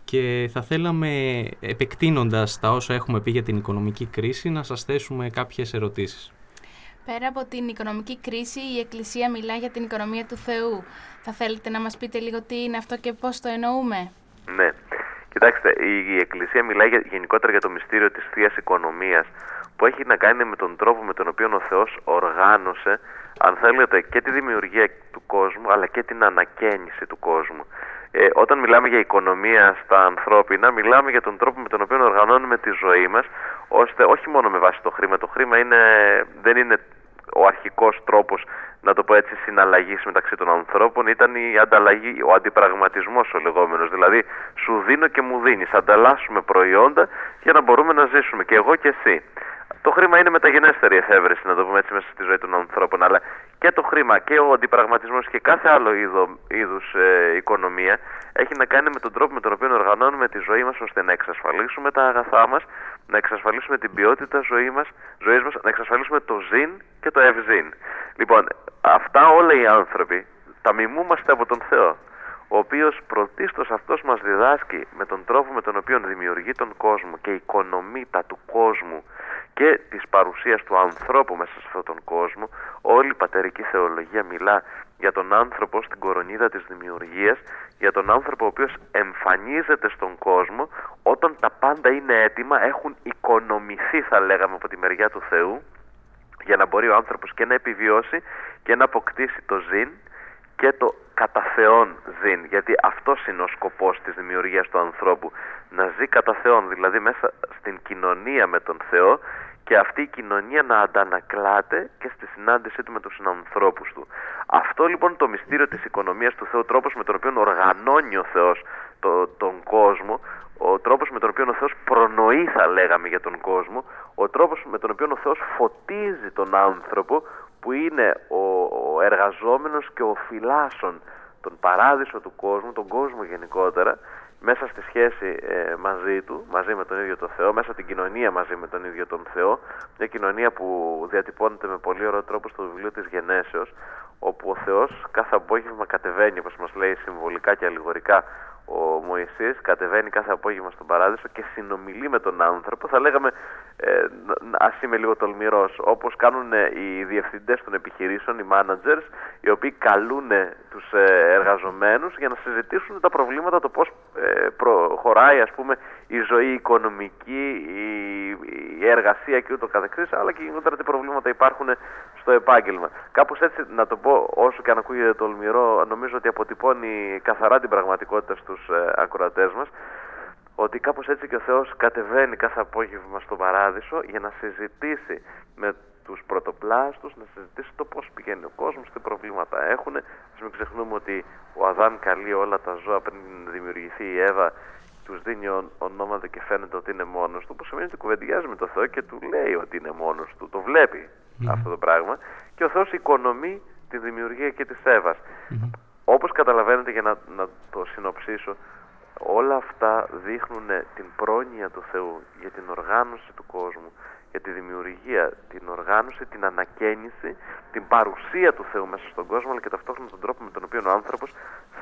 και θα θέλαμε επεκτείνοντας τα όσα έχουμε πει για την οικονομική κρίση να σας θέσουμε κάποιες ερωτήσεις. Πέρα από την οικονομική κρίση, η Εκκλησία μιλά για την οικονομία του Θεού. Θα θέλετε να μας πείτε λίγο τι είναι αυτό και πώς το εννοούμε; Ναι. Κοιτάξτε, η Εκκλησία μιλάει γενικότερα για το μυστήριο της θείας Οικονομίας που έχει να κάνει με τον τρόπο με τον οποίο ο Θεός οργάνωσε αν θέλετε και τη δημιουργία του κόσμου αλλά και την ανακαίνιση του κόσμου. Ε, όταν μιλάμε για οικονομία στα ανθρώπινα, μιλάμε για τον τρόπο με τον οποίο οργανώνουμε τη ζωή μας, ώστε όχι μόνο με βάση το χρήμα, το χρήμα είναι, δεν είναι ο αρχικός τρόπος, να το πω έτσι, συναλλαγής μεταξύ των ανθρώπων, ήταν η ανταλλαγή, ο αντιπραγματισμός ο λεγόμενος, δηλαδή σου δίνω και μου δίνεις, ανταλλάσσουμε προϊόντα για να μπορούμε να ζήσουμε. Και εγώ και εσύ. Το χρήμα είναι μεταγενέστερη εφεύρεση, να το πούμε έτσι, μέσα στη ζωή των ανθρώπων. Αλλά και το χρήμα και ο αντιπραγματισμός και κάθε άλλο είδους ε, οικονομία έχει να κάνει με τον τρόπο με τον οποίο οργανώνουμε τη ζωή μας ώστε να εξασφαλίσουμε τα αγαθά μας, να εξασφαλίσουμε την ποιότητα ζωή μας, ζωής μας, να εξασφαλίσουμε το ζήν και το ευζήν. Λοιπόν, αυτά όλα οι άνθρωποι τα μιμούμαστε από τον Θεό ο οποίος πρωτίστως αυτός μας διδάσκει με τον τρόπο με τον οποίο δημιουργεί τον κόσμο και οικονομεί τα του κόσμου και της παρουσίας του ανθρώπου μέσα σε αυτόν τον κόσμο, όλη η πατερική θεολογία μιλά για τον άνθρωπο στην κορονίδα της δημιουργίας, για τον άνθρωπο ο οποίος εμφανίζεται στον κόσμο όταν τα πάντα είναι έτοιμα, έχουν οικονομηθεί θα λέγαμε από τη μεριά του Θεού, για να μπορεί ο άνθρωπος και να επιβιώσει και να αποκτήσει το ζήν και το κατά Θεόν ζήν, γιατί αυτός είναι ο σκοπός της δημιουργίας του ανθρώπου, να ζει κατά Θεόν, δηλαδή μέσα στην κοινωνία με τον Θεό και αυτή η κοινωνία να αντανακλάται και στη συνάντησή του με τους ανθρώπους του. Αυτό λοιπόν το μυστήριο της οικονομίας του Θεού, τρόπος με τον οποίο οργανώνει ο Θεός το, τον κόσμο, ο τρόπος με τον οποίο ο Θεός προνοεί θα λέγαμε για τον κόσμο, ο τρόπος με τον οποίο ο Θεός φωτίζει τον άνθρωπο που είναι ο, ο εργαζόμενος και ο φυλάσσον τον παράδεισο του κόσμου, τον κόσμο γενικότερα, μέσα στη σχέση ε, μαζί του, μαζί με τον ίδιο τον Θεό, μέσα στην κοινωνία μαζί με τον ίδιο τον Θεό, μια κοινωνία που διατυπώνεται με πολύ ωραίο τρόπο στο βιβλίο της Γενέσεως, όπου ο Θεός κάθε απόγευμα κατεβαίνει, όπως μας λέει συμβολικά και αλληγορικά, ο Μωυσής κατεβαίνει κάθε απόγευμα στον Παράδεισο και συνομιλεί με τον άνθρωπο, θα λέγαμε, ε, ας είμαι λίγο τολμηρός, όπως κάνουν οι διευθυντές των επιχειρήσεων, οι managers, οι οποίοι καλούν τους ε, εργαζομένους για να συζητήσουν τα προβλήματα, το πώς ε, προχωράει ας πούμε η ζωή οικονομική, η, εργασία και ούτω καθεξής, αλλά και γενικότερα τι προβλήματα υπάρχουν στο επάγγελμα. Κάπως έτσι, να το πω, όσο και αν ακούγεται τολμηρό, νομίζω ότι αποτυπώνει καθαρά την πραγματικότητα στους ε, ακροατές μας, ότι κάπως έτσι και ο Θεός κατεβαίνει κάθε απόγευμα στον Παράδεισο για να συζητήσει με τους πρωτοπλάστους, να συζητήσει το πώς πηγαίνει ο κόσμος, τι προβλήματα έχουν. Ας μην ξεχνούμε ότι ο Αδάν καλεί όλα τα ζώα πριν δημιουργηθεί η Εύα τους δίνει ονόματα και φαίνεται ότι είναι μόνος του, που σημαίνει ότι κουβεντιάζει με τον Θεό και του λέει ότι είναι μόνος του. Το βλέπει αυτό το πράγμα. Και ο Θεός οικονομεί τη δημιουργία και της Εύας. Mm-hmm. Όπως καταλαβαίνετε, για να, να το συνοψίσω, όλα αυτά δείχνουν την πρόνοια του Θεού για την οργάνωση του κόσμου, για τη δημιουργία, την οργάνωση, την ανακαίνιση, την παρουσία του Θεού μέσα στον κόσμο, αλλά και ταυτόχρονα τον τρόπο με τον οποίο ο άνθρωπος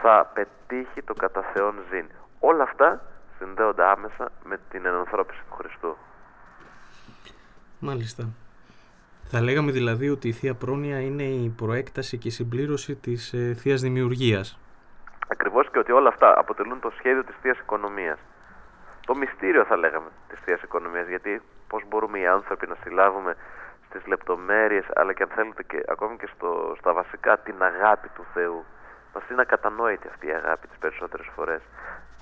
θα πετύχει το κατά Θεόν ζήν. Όλα αυτά συνδέονται άμεσα με την ενανθρώπιση του Χριστού. Μάλιστα. Θα λέγαμε δηλαδή ότι η Θεία Πρόνοια είναι η προέκταση και η συμπλήρωση της ε, Θείας Δημιουργίας. Ακριβώς και ότι όλα αυτά αποτελούν το σχέδιο της Θείας Οικονομίας. Το μυστήριο θα λέγαμε της Θείας Οικονομίας, γιατί πώς μπορούμε οι άνθρωποι να συλλάβουμε στις λεπτομέρειες, αλλά και αν θέλετε και ακόμη και στο, στα βασικά την αγάπη του Θεού. Μας είναι ακατανόητη αυτή η αγάπη τις περισσότερες φορές.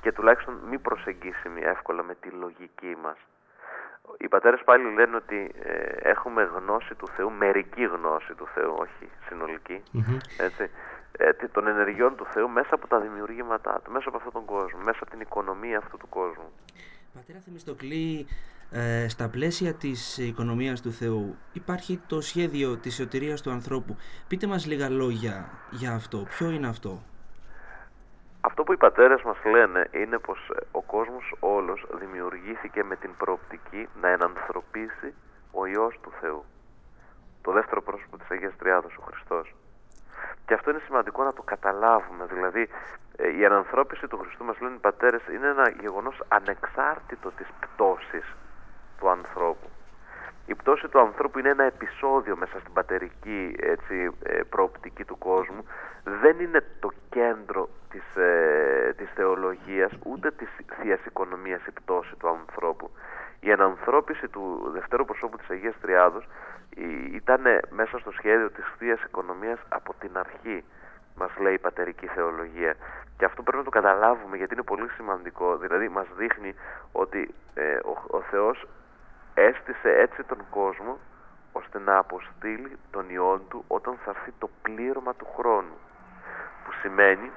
και τουλάχιστον μη προσεγγίσιμη εύκολα με τη λογική μας. Οι πατέρες πάλι λένε ότι ε, έχουμε γνώση του Θεού, μερική γνώση του Θεού, όχι έτσι, ε, των ενεργειών του Θεού μέσα από τα δημιουργήματά του, μέσα από αυτόν τον κόσμο, μέσα από την οικονομία αυτού του κόσμου. Πατέρα Θεμιστοκλή, ε, στα πλαίσια της οικονομίας του Θεού υπάρχει το σχέδιο της σωτηρίας του ανθρώπου. Πείτε μας λίγα λόγια για αυτό. Ποιο είναι αυτό; Αυτό που οι πατέρες μας λένε είναι πως ε, ο κόσμος όλος δημιουργήθηκε με την προοπτική να ενανθρωπίσει ο Υιός του Θεού. Το δεύτερο πρόσωπο της Αγίας Τριάδος, ο Χριστός. Και αυτό είναι σημαντικό να το καταλάβουμε. Δηλαδή, ε, η ανανθρώπιση του Χριστού, μας λένε οι πατέρες, είναι ένα γεγονός ανεξάρτητο της πτώσης του ανθρώπου. Η πτώση του ανθρώπου είναι ένα επεισόδιο μέσα στην πατερική έτσι, ε, προοπτική του κόσμου. Δεν είναι το κέντρο της, ε, της θεολογίας ούτε της Θείας Οικονομίας η πτώση του ανθρώπου. Η ανανθρώπιση του δευτέρου προσώπου της Αγίας Τριάδος ήταν μέσα στο σχέδιο της Θείας Οικονομίας από την αρχή μας λέει η πατερική θεολογία. Και αυτό πρέπει να το καταλάβουμε γιατί είναι πολύ σημαντικό. Δηλαδή μας δείχνει ότι ε, ο, ο Θεός έστησε έτσι τον κόσμο ώστε να αποστείλει τον Υιόν Του όταν θα έρθει το πλήρωμα του χρόνου. Που σημαίνει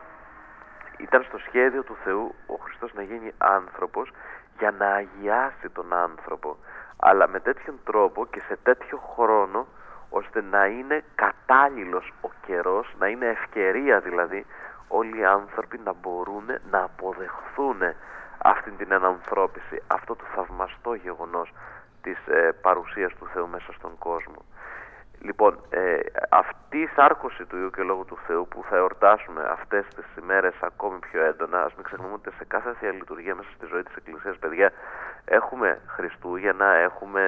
ήταν στο σχέδιο του Θεού ο Χριστός να γίνει άνθρωπος για να αγιάσει τον άνθρωπο. Αλλά με τέτοιον τρόπο και σε τέτοιο χρόνο ώστε να είναι κατάλληλος ο καιρός, να είναι ευκαιρία δηλαδή όλοι οι άνθρωποι να μπορούν να αποδεχθούν αυτή την ενανθρώπιση, αυτό το θαυμαστό γεγονός της ε, παρουσίας του Θεού μέσα στον κόσμο. Λοιπόν, ε, αυτή η σάρκωση του Ιού και Λόγου του Θεού που θα εορτάσουμε αυτές τις ημέρες ακόμη πιο έντονα, ας μην ξεχνούμε ότι σε κάθε Θεία Λειτουργία μέσα στη ζωή της Εκκλησίας, παιδιά, έχουμε Χριστούγεννα, έχουμε,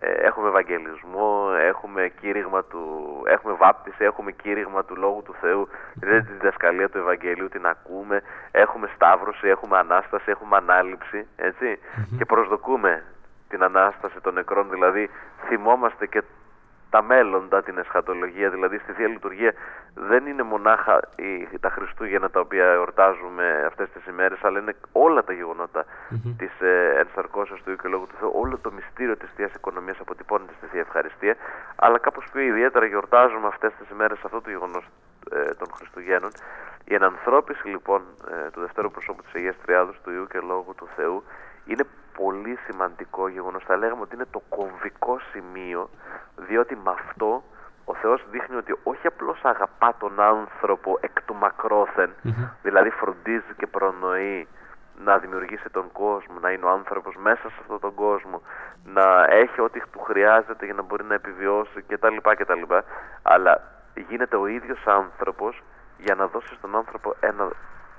ε, έχουμε Ευαγγελισμό, έχουμε κήρυγμα του, έχουμε βάπτιση, έχουμε κήρυγμα του Λόγου του Θεού, δηλαδή τη διδασκαλία του Ευαγγελίου την ακούμε, έχουμε Σταύρωση, έχουμε Ανάσταση, έχουμε Ανάληψη, και προσδοκούμε την Ανάσταση των νεκρών, δηλαδή θυμόμαστε και τα μέλλοντα, την εσχατολογία, δηλαδή στη Θεία Λειτουργία δεν είναι μονάχα η, τα Χριστούγεννα τα οποία εορτάζουμε αυτές τις ημέρες, αλλά είναι όλα τα γεγονότα mm-hmm. της ε, ενσαρκώσεως του Ιού και Λόγου του Θεού, όλο το μυστήριο της Θείας Οικονομίας αποτυπώνεται στη Θεία Ευχαριστία, αλλά κάπως πιο ιδιαίτερα γιορτάζουμε αυτές τις ημέρες αυτό το γεγονός ε, των Χριστουγέννων. Η ενανθρώπιση λοιπόν ε, του δευτέρου προσώπου της Αγίας Τριάδος, του Ιού και Λόγου του Θεού, είναι πολύ σημαντικό γεγονός. Θα λέγαμε ότι είναι το κομβικό σημείο, διότι με αυτό ο Θεός δείχνει ότι όχι απλώς αγαπά τον άνθρωπο εκ του μακροθεν δηλαδή φροντίζει και προνοεί να δημιουργήσει τον κόσμο, να είναι ο άνθρωπος μέσα σε αυτόν τον κόσμο, να έχει ό,τι του χρειάζεται για να μπορεί να επιβιώσει κτλ. κτλ. Αλλά γίνεται ο ίδιος άνθρωπος για να δώσει στον άνθρωπο ένα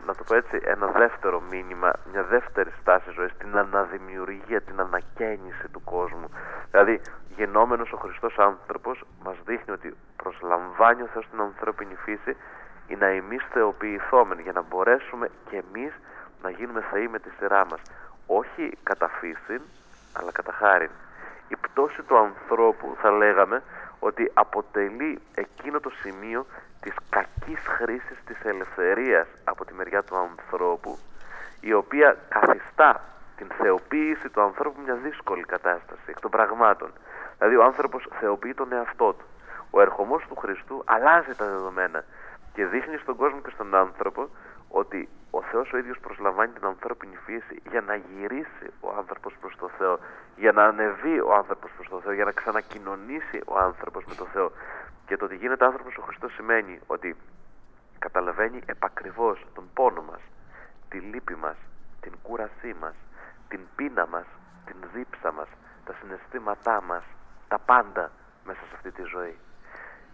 να το πω έτσι, ένα δεύτερο μήνυμα, μια δεύτερη στάση ζωής, την αναδημιουργία, την ανακαίνιση του κόσμου. Δηλαδή, γεννόμενος ο Χριστός άνθρωπος μας δείχνει ότι προσλαμβάνει ο Θεός την ανθρώπινη φύση ή να εμείς θεοποιηθόμεν για να μπορέσουμε και εμείς να γίνουμε θεοί με τη σειρά μας. Όχι κατά φύση, αλλά κατά χάρη. Η πτώση του ανθρώπου θα λέγαμε ότι αποτελεί εκείνο το σημείο της κακής χρήσης της ελευθερίας από τη μεριά του ανθρώπου η οποία καθιστά την θεοποίηση του ανθρώπου μια δύσκολη κατάσταση εκ των πραγμάτων. Δηλαδή ο άνθρωπος θεοποιεί τον εαυτό του. Ο ερχομός του Χριστού αλλάζει τα δεδομένα και δείχνει στον κόσμο και στον άνθρωπο ότι ο Θεός ο ίδιος προσλαμβάνει την ανθρώπινη φύση για να γυρίσει ο άνθρωπος προς το Θεό, για να ανεβεί ο άνθρωπος προς το Θεό, για να ξανακοινωνήσει ο άνθρωπος με το Θεό. Και το ότι γίνεται άνθρωπος ο Χριστός σημαίνει ότι καταλαβαίνει επακριβώς τον πόνο μας, τη λύπη μας, την κούρασή μας, την πείνα μας, την δίψα μας, τα συναισθήματά μας, τα πάντα μέσα σε αυτή τη ζωή.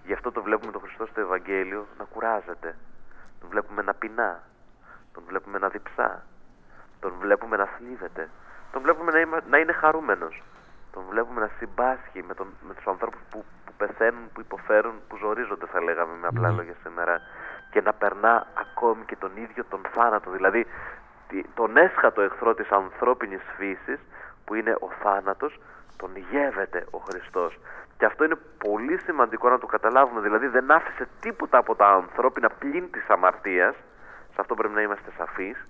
Γι' αυτό το βλέπουμε τον Χριστό στο Ευαγγέλιο να κουράζεται. Τον βλέπουμε να πεινά. Τον βλέπουμε να διψά. Τον βλέπουμε να θλίβεται. Τον βλέπουμε να, να είναι χαρούμενος. Τον βλέπουμε να συμπάσχει με, τον, με τους ανθρώπους που, που πεθαίνουν, που υποφέρουν, που ζορίζονται θα λέγαμε με απλά ναι. λόγια σήμερα και να περνά ακόμη και τον ίδιο τον θάνατο, δηλαδή τον έσχατο εχθρό της ανθρώπινης φύσης που είναι ο θάνατος, τον γεύεται ο Χριστός. Και αυτό είναι πολύ σημαντικό να το καταλάβουμε, δηλαδή δεν άφησε τίποτα από τα ανθρώπινα πλην της αμαρτίας, σε αυτό πρέπει να είμαστε σαφείς,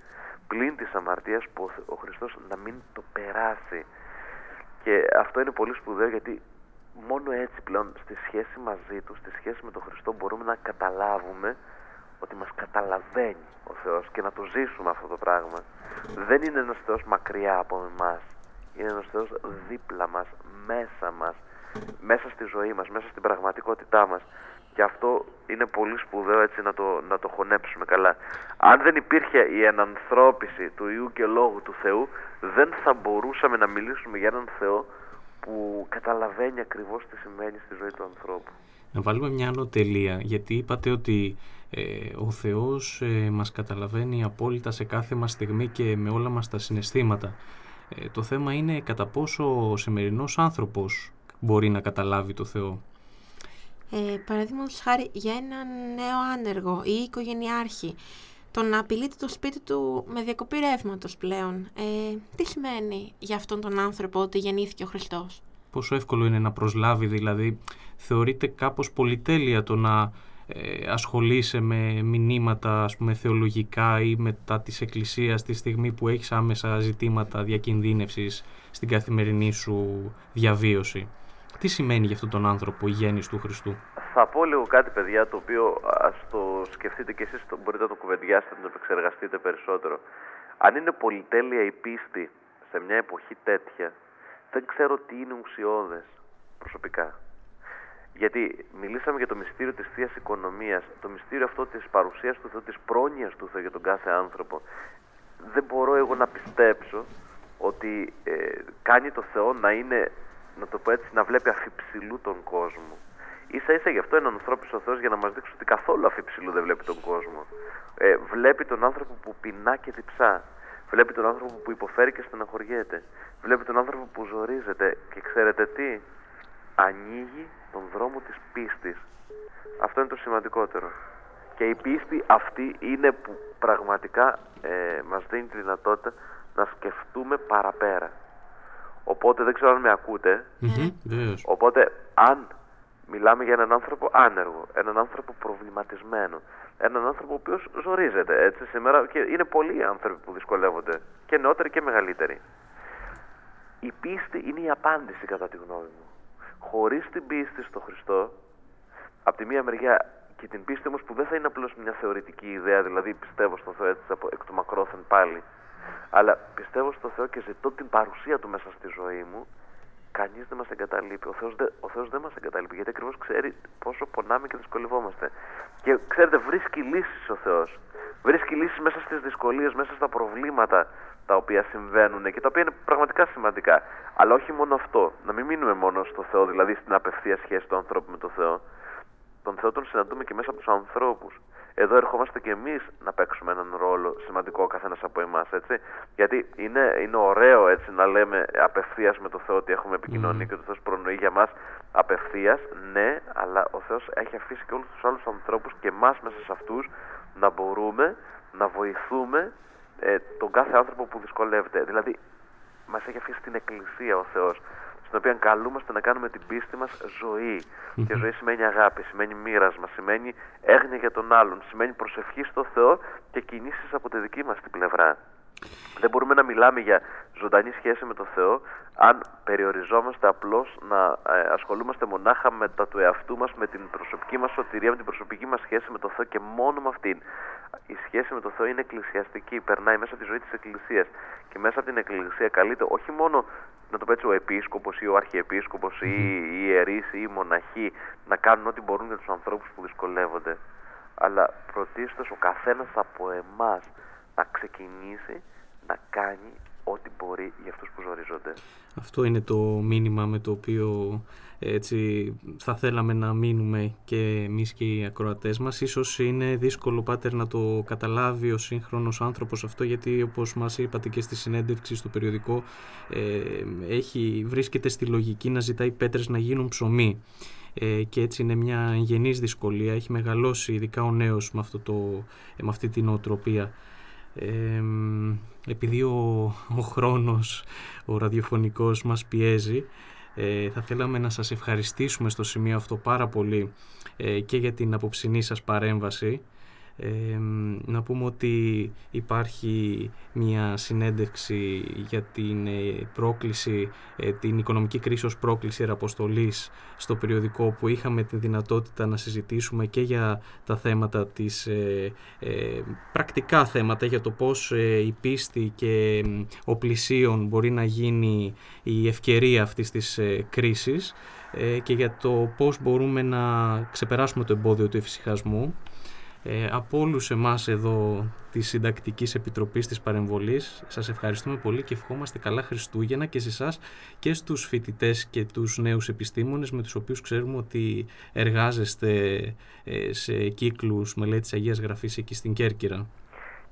πλην της αμαρτίας που ο Χριστός να μην το περάσει. Και αυτό είναι πολύ σπουδαίο γιατί μόνο έτσι πλέον στη σχέση μαζί τους, στη σχέση με τον Χριστό μπορούμε να καταλάβουμε ότι μας καταλαβαίνει ο Θεός και να το ζήσουμε αυτό το πράγμα. Δεν είναι ένας Θεός μακριά από εμάς. Είναι ένας Θεός δίπλα μας, μέσα μας, μέσα στη ζωή μας, μέσα στην πραγματικότητά μας. Και αυτό είναι πολύ σπουδαίο έτσι να το, να το χωνέψουμε καλά. Αν δεν υπήρχε η ενανθρώπιση του Ιού και Λόγου του Θεού, δεν θα μπορούσαμε να μιλήσουμε για έναν Θεό που καταλαβαίνει ακριβώς τι σημαίνει στη ζωή του ανθρώπου. Να βάλουμε μια ανωτελεία, γιατί είπατε ότι ε, ο Θεός ε, μας καταλαβαίνει απόλυτα σε κάθε μας στιγμή και με όλα μας τα συναισθήματα. Ε, το θέμα είναι κατά πόσο ο σημερινός άνθρωπος μπορεί να καταλάβει το Θεό. Ε, Παραδείγματος χάρη για έναν νέο άνεργο ή οικογενειάρχη, το να απειλείται το σπίτι του με διακοπή ρεύματος πλέον. Ε, τι σημαίνει για αυτόν τον άνθρωπο ότι γεννήθηκε ο Χριστός; Πόσο εύκολο είναι να προσλάβει, δηλαδή θεωρείται κάπως πολυτέλεια το να ε, ασχολείσαι με μηνύματα ας πούμε, θεολογικά ή μετά της Εκκλησίας τη στιγμή που έχεις άμεσα ζητήματα διακινδύνευσης στην καθημερινή σου διαβίωση; Τι σημαίνει για αυτόν τον άνθρωπο η γέννηση του Χριστού; Θα πω λίγο κάτι παιδιά το οποίο ας το σκεφτείτε και εσείς μπορείτε να το κουβεντιάσετε, να το επεξεργαστείτε περισσότερο. Αν είναι πολυτέλεια η πίστη σε μια εποχή τέτοια, δεν ξέρω τι είναι ουσιώδες προσωπικά. Γιατί μιλήσαμε για το μυστήριο της θείας Οικονομίας, το μυστήριο αυτό της παρουσίας του Θεού, της πρόνοιας του Θεού για τον κάθε άνθρωπο. Δεν μπορώ εγώ να πιστέψω ότι ε, κάνει το Θεό να είναι, να το πω έτσι, να βλέπει αφιψηλού τον κόσμο. Ίσα ίσα γι' αυτό είναι ανθρώπινο ο Θεός για να μας δείξει ότι καθόλου αφιψηλού δεν βλέπει τον κόσμο. Ε, βλέπει τον άνθρωπο που πεινά και διψά. Βλέπει τον άνθρωπο που υποφέρει και στεναχωριέται. Βλέπει τον άνθρωπο που ζορίζεται. Και ξέρετε τι, ανοίγει τον δρόμο της πίστης. Αυτό είναι το σημαντικότερο. Και η πίστη αυτή είναι που πραγματικά ε, μας δίνει τη δυνατότητα να σκεφτούμε παραπέρα. Οπότε δεν ξέρω αν με ακούτε. Οπότε αν μιλάμε για έναν άνθρωπο άνεργο, έναν άνθρωπο προβληματισμένο, έναν άνθρωπο ο οποίος ζορίζεται έτσι σήμερα και είναι πολλοί άνθρωποι που δυσκολεύονται και νεότεροι και μεγαλύτεροι. Η πίστη είναι η απάντηση κατά τη γνώμη μου χωρίς την πίστη στο Χριστό, από τη μία μεριά και την πίστη όμως που δεν θα είναι απλώς μια θεωρητική ιδέα, δηλαδή πιστεύω στο Θεό έτσι από, εκ του μακρόθεν πάλι, αλλά πιστεύω στο Θεό και ζητώ την παρουσία Του μέσα στη ζωή μου, κανείς δεν μας εγκαταλείπει. Ο Θεός, δεν, ο Θεός δεν μας εγκαταλείπει, γιατί ακριβώς ξέρει πόσο πονάμε και δυσκολευόμαστε. Και ξέρετε, βρίσκει λύσεις ο Θεός. Βρίσκει λύσεις μέσα στις δυσκολίες, μέσα στα προβλήματα τα οποία συμβαίνουν και τα οποία είναι πραγματικά σημαντικά. Αλλά όχι μόνο αυτό. Να μην μείνουμε μόνο στο Θεό, δηλαδή στην απευθεία σχέση του ανθρώπου με τον Θεό. Τον Θεό τον συναντούμε και μέσα από τους ανθρώπους. Εδώ ερχόμαστε και εμείς να παίξουμε έναν ρόλο σημαντικό ο καθένας από εμάς, έτσι. Γιατί είναι, είναι ωραίο έτσι να λέμε απευθείας με τον Θεό ότι έχουμε επικοινωνία mm. και ο Θεός προνοεί για μας απευθείας. Ναι, αλλά ο Θεός έχει αφήσει και όλους τους άλλους ανθρώπους και εμάς μέσα σε αυτούς να μπορούμε να βοηθούμε ε, τον κάθε άνθρωπο που δυσκολεύεται. Δηλαδή, μας έχει αφήσει την Εκκλησία ο Θεός, στην οποία καλούμαστε να κάνουμε την πίστη μας ζωή. Και ζωή σημαίνει αγάπη, σημαίνει μοίρασμα, σημαίνει έγνοια για τον άλλον, σημαίνει προσευχή στο Θεό και κινήσεις από τη δική μας την πλευρά. Δεν μπορούμε να μιλάμε για ζωντανή σχέση με τον Θεό αν περιοριζόμαστε απλώς να ε, ασχολούμαστε μονάχα με τα του εαυτού μας, με την προσωπική μας σωτηρία, με την προσωπική μας σχέση με τον Θεό και μόνο με αυτήν. Η σχέση με τον Θεό είναι εκκλησιαστική, περνάει μέσα από τη ζωή της Εκκλησίας και μέσα από την Εκκλησία καλείται όχι μόνο να το πω έτσι, ο επίσκοπος ή ο αρχιεπίσκοπος ή οι ιερείς ή οι μοναχοί να κάνουν ό,τι μπορούν για τους ανθρώπους που δυσκολεύονται αλλά πρωτίστως ο καθένας από εμάς να ξεκινήσει να κάνει ό,τι μπορεί για αυτούς που ζορίζονται. Αυτό είναι το μήνυμα με το οποίο έτσι θα θέλαμε να μείνουμε και εμείς και οι ακροατές μας. Ίσως είναι δύσκολο πάτερ να το καταλάβει ο σύγχρονος άνθρωπος αυτό γιατί όπως μας είπατε και στη συνέντευξη στο περιοδικό ε, έχει, βρίσκεται στη λογική να ζητάει πέτρες να γίνουν ψωμί ε, και έτσι είναι μια γενής δυσκολία. Έχει μεγαλώσει ειδικά ο νέος με, αυτό το, με αυτή την οτροπία επειδή ο, ο χρόνος ο ραδιοφωνικός μας πιέζει ε, θα θέλαμε να σας ευχαριστήσουμε στο σημείο αυτό πάρα πολύ ε, και για την απόψινή σας παρέμβαση να πούμε ότι υπάρχει μια συνέντευξη για την ε, πρόκληση, ε, την οικονομική κρίση ως πρόκληση εραποστολής στο περιοδικό που είχαμε τη δυνατότητα να συζητήσουμε και για τα θέματα της, ε, πρακτικά θέματα για το πώς η πίστη και ο πλησίον μπορεί να γίνει η ευκαιρία αυτής της κρίσης και για το πώς μπορούμε να ξεπεράσουμε το εμπόδιο του εφησυχασμού ε, από όλους εμάς εδώ της Συντακτικής Επιτροπής της Παρεμβολής σας ευχαριστούμε πολύ και ευχόμαστε καλά Χριστούγεννα και σε εσάς και στους φοιτητές και τους νέους επιστήμονες με τους οποίους ξέρουμε ότι εργάζεστε ε, σε κύκλους μελέτης Αγίας Γραφής εκεί στην Κέρκυρα.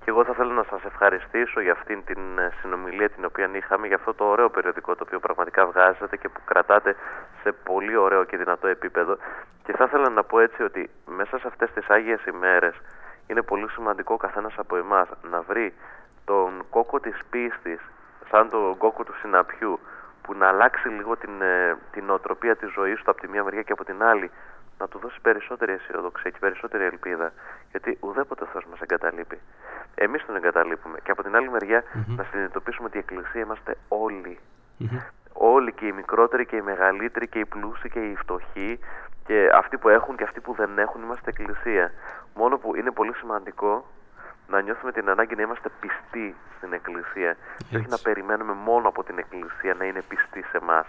Και εγώ θα θέλω να σας ευχαριστήσω για αυτήν την ε, συνομιλία την οποία είχαμε, για αυτό το ωραίο περιοδικό το οποίο πραγματικά βγάζετε και που κρατάτε σε πολύ ωραίο και δυνατό επίπεδο. Και θα ήθελα να πω έτσι ότι μέσα σε αυτές τις Άγιες ημέρες είναι πολύ σημαντικό ο καθένας από εμάς να βρει τον κόκο της πίστης, σαν τον κόκο του συναπιού, που να αλλάξει λίγο την, ε, την νοοτροπία της ζωής του από τη μία μεριά και από την άλλη να του δώσει περισσότερη αισιοδοξία και περισσότερη ελπίδα. Γιατί ουδέποτε ο Θεός μας εγκαταλείπει. Εμείς τον εγκαταλείπουμε. Και από την άλλη να συνειδητοποιήσουμε ότι η Εκκλησία είμαστε Όλοι και οι μικρότεροι και οι μεγαλύτεροι και οι πλούσιοι και οι φτωχοί και αυτοί που έχουν και αυτοί που δεν έχουν είμαστε Εκκλησία. Μόνο που είναι πολύ σημαντικό να νιώθουμε την ανάγκη να είμαστε πιστοί στην Εκκλησία και όχι να περιμένουμε μόνο από την Εκκλησία να είναι πιστοί σε εμάς.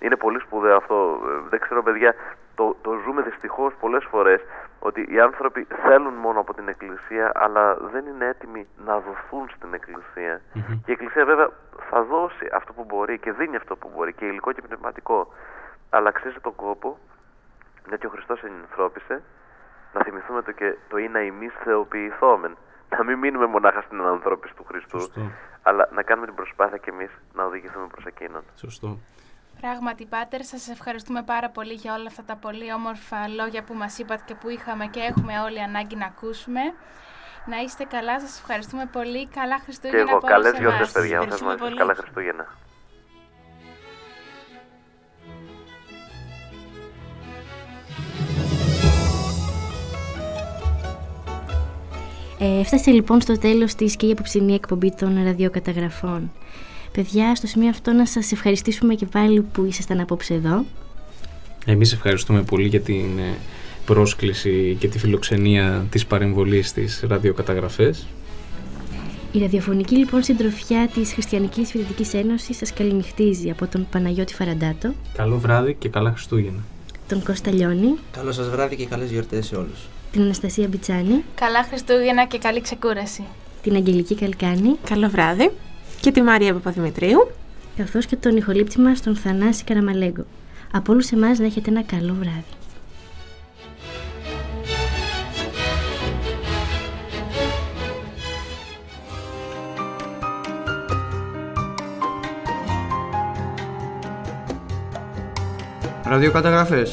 Είναι πολύ σπουδαίο αυτό. Δεν ξέρω, παιδιά, το, το ζούμε δυστυχώς πολλές φορές ότι οι άνθρωποι θέλουν μόνο από την Εκκλησία, αλλά δεν είναι έτοιμοι να δοθούν στην εκκλησια Και η Εκκλησία, βέβαια, θα δώσει αυτό που μπορεί και δίνει αυτό που μπορεί, και υλικό και πνευματικό. Αλλά αξίζει τον κόπο, γιατί ο Χριστός ενανθρώπισε, να θυμηθούμε το και το είναι εμεί θεοποιηθόμεν να μην μείνουμε μονάχα στην ανανθρώπιση του Χριστού, αλλά να κάνουμε την προσπάθεια κι εμείς να οδηγηθούμε προς εκείνον. Σωστό. Πράγματι, Πάτερ, σας ευχαριστούμε πάρα πολύ για όλα αυτά τα πολύ όμορφα λόγια που μας είπατε και που είχαμε και έχουμε όλοι ανάγκη να ακούσουμε. Να είστε καλά, σας ευχαριστούμε πολύ. Καλά Χριστούγεννα και εγώ, καλές γιορτές, παιδιά. Καλά Χριστούγεννα. Ε, έφτασε λοιπόν στο τέλος της και η απόψινή εκπομπή των ραδιοκαταγραφών. Παιδιά, στο σημείο αυτό να σας ευχαριστήσουμε και πάλι που ήσασταν απόψε εδώ. Εμείς ευχαριστούμε πολύ για την ε, πρόσκληση και τη φιλοξενία της παρεμβολής στις ραδιοκαταγραφές. Η ραδιοφωνική λοιπόν συντροφιά της Χριστιανικής Φοιτητικής Ένωσης σας καληνυχτίζει από τον Παναγιώτη Φαραντάτο. Καλό βράδυ και καλά Χριστούγεννα. Τον Κώστα Λιώνη. Καλό σας βράδυ και καλές γιορτές σε όλους την Αναστασία Μπιτσάνη. Καλά Χριστούγεννα και καλή ξεκούραση. Την Αγγελική Καλκάνη. Καλό βράδυ. Και τη Μαρία Παπαδημητρίου. Καθώς και τον ηχολήπτη μας τον Θανάση Καραμαλέγκο. Από όλους εμάς να έχετε ένα καλό βράδυ. Ραδιοκαταγραφές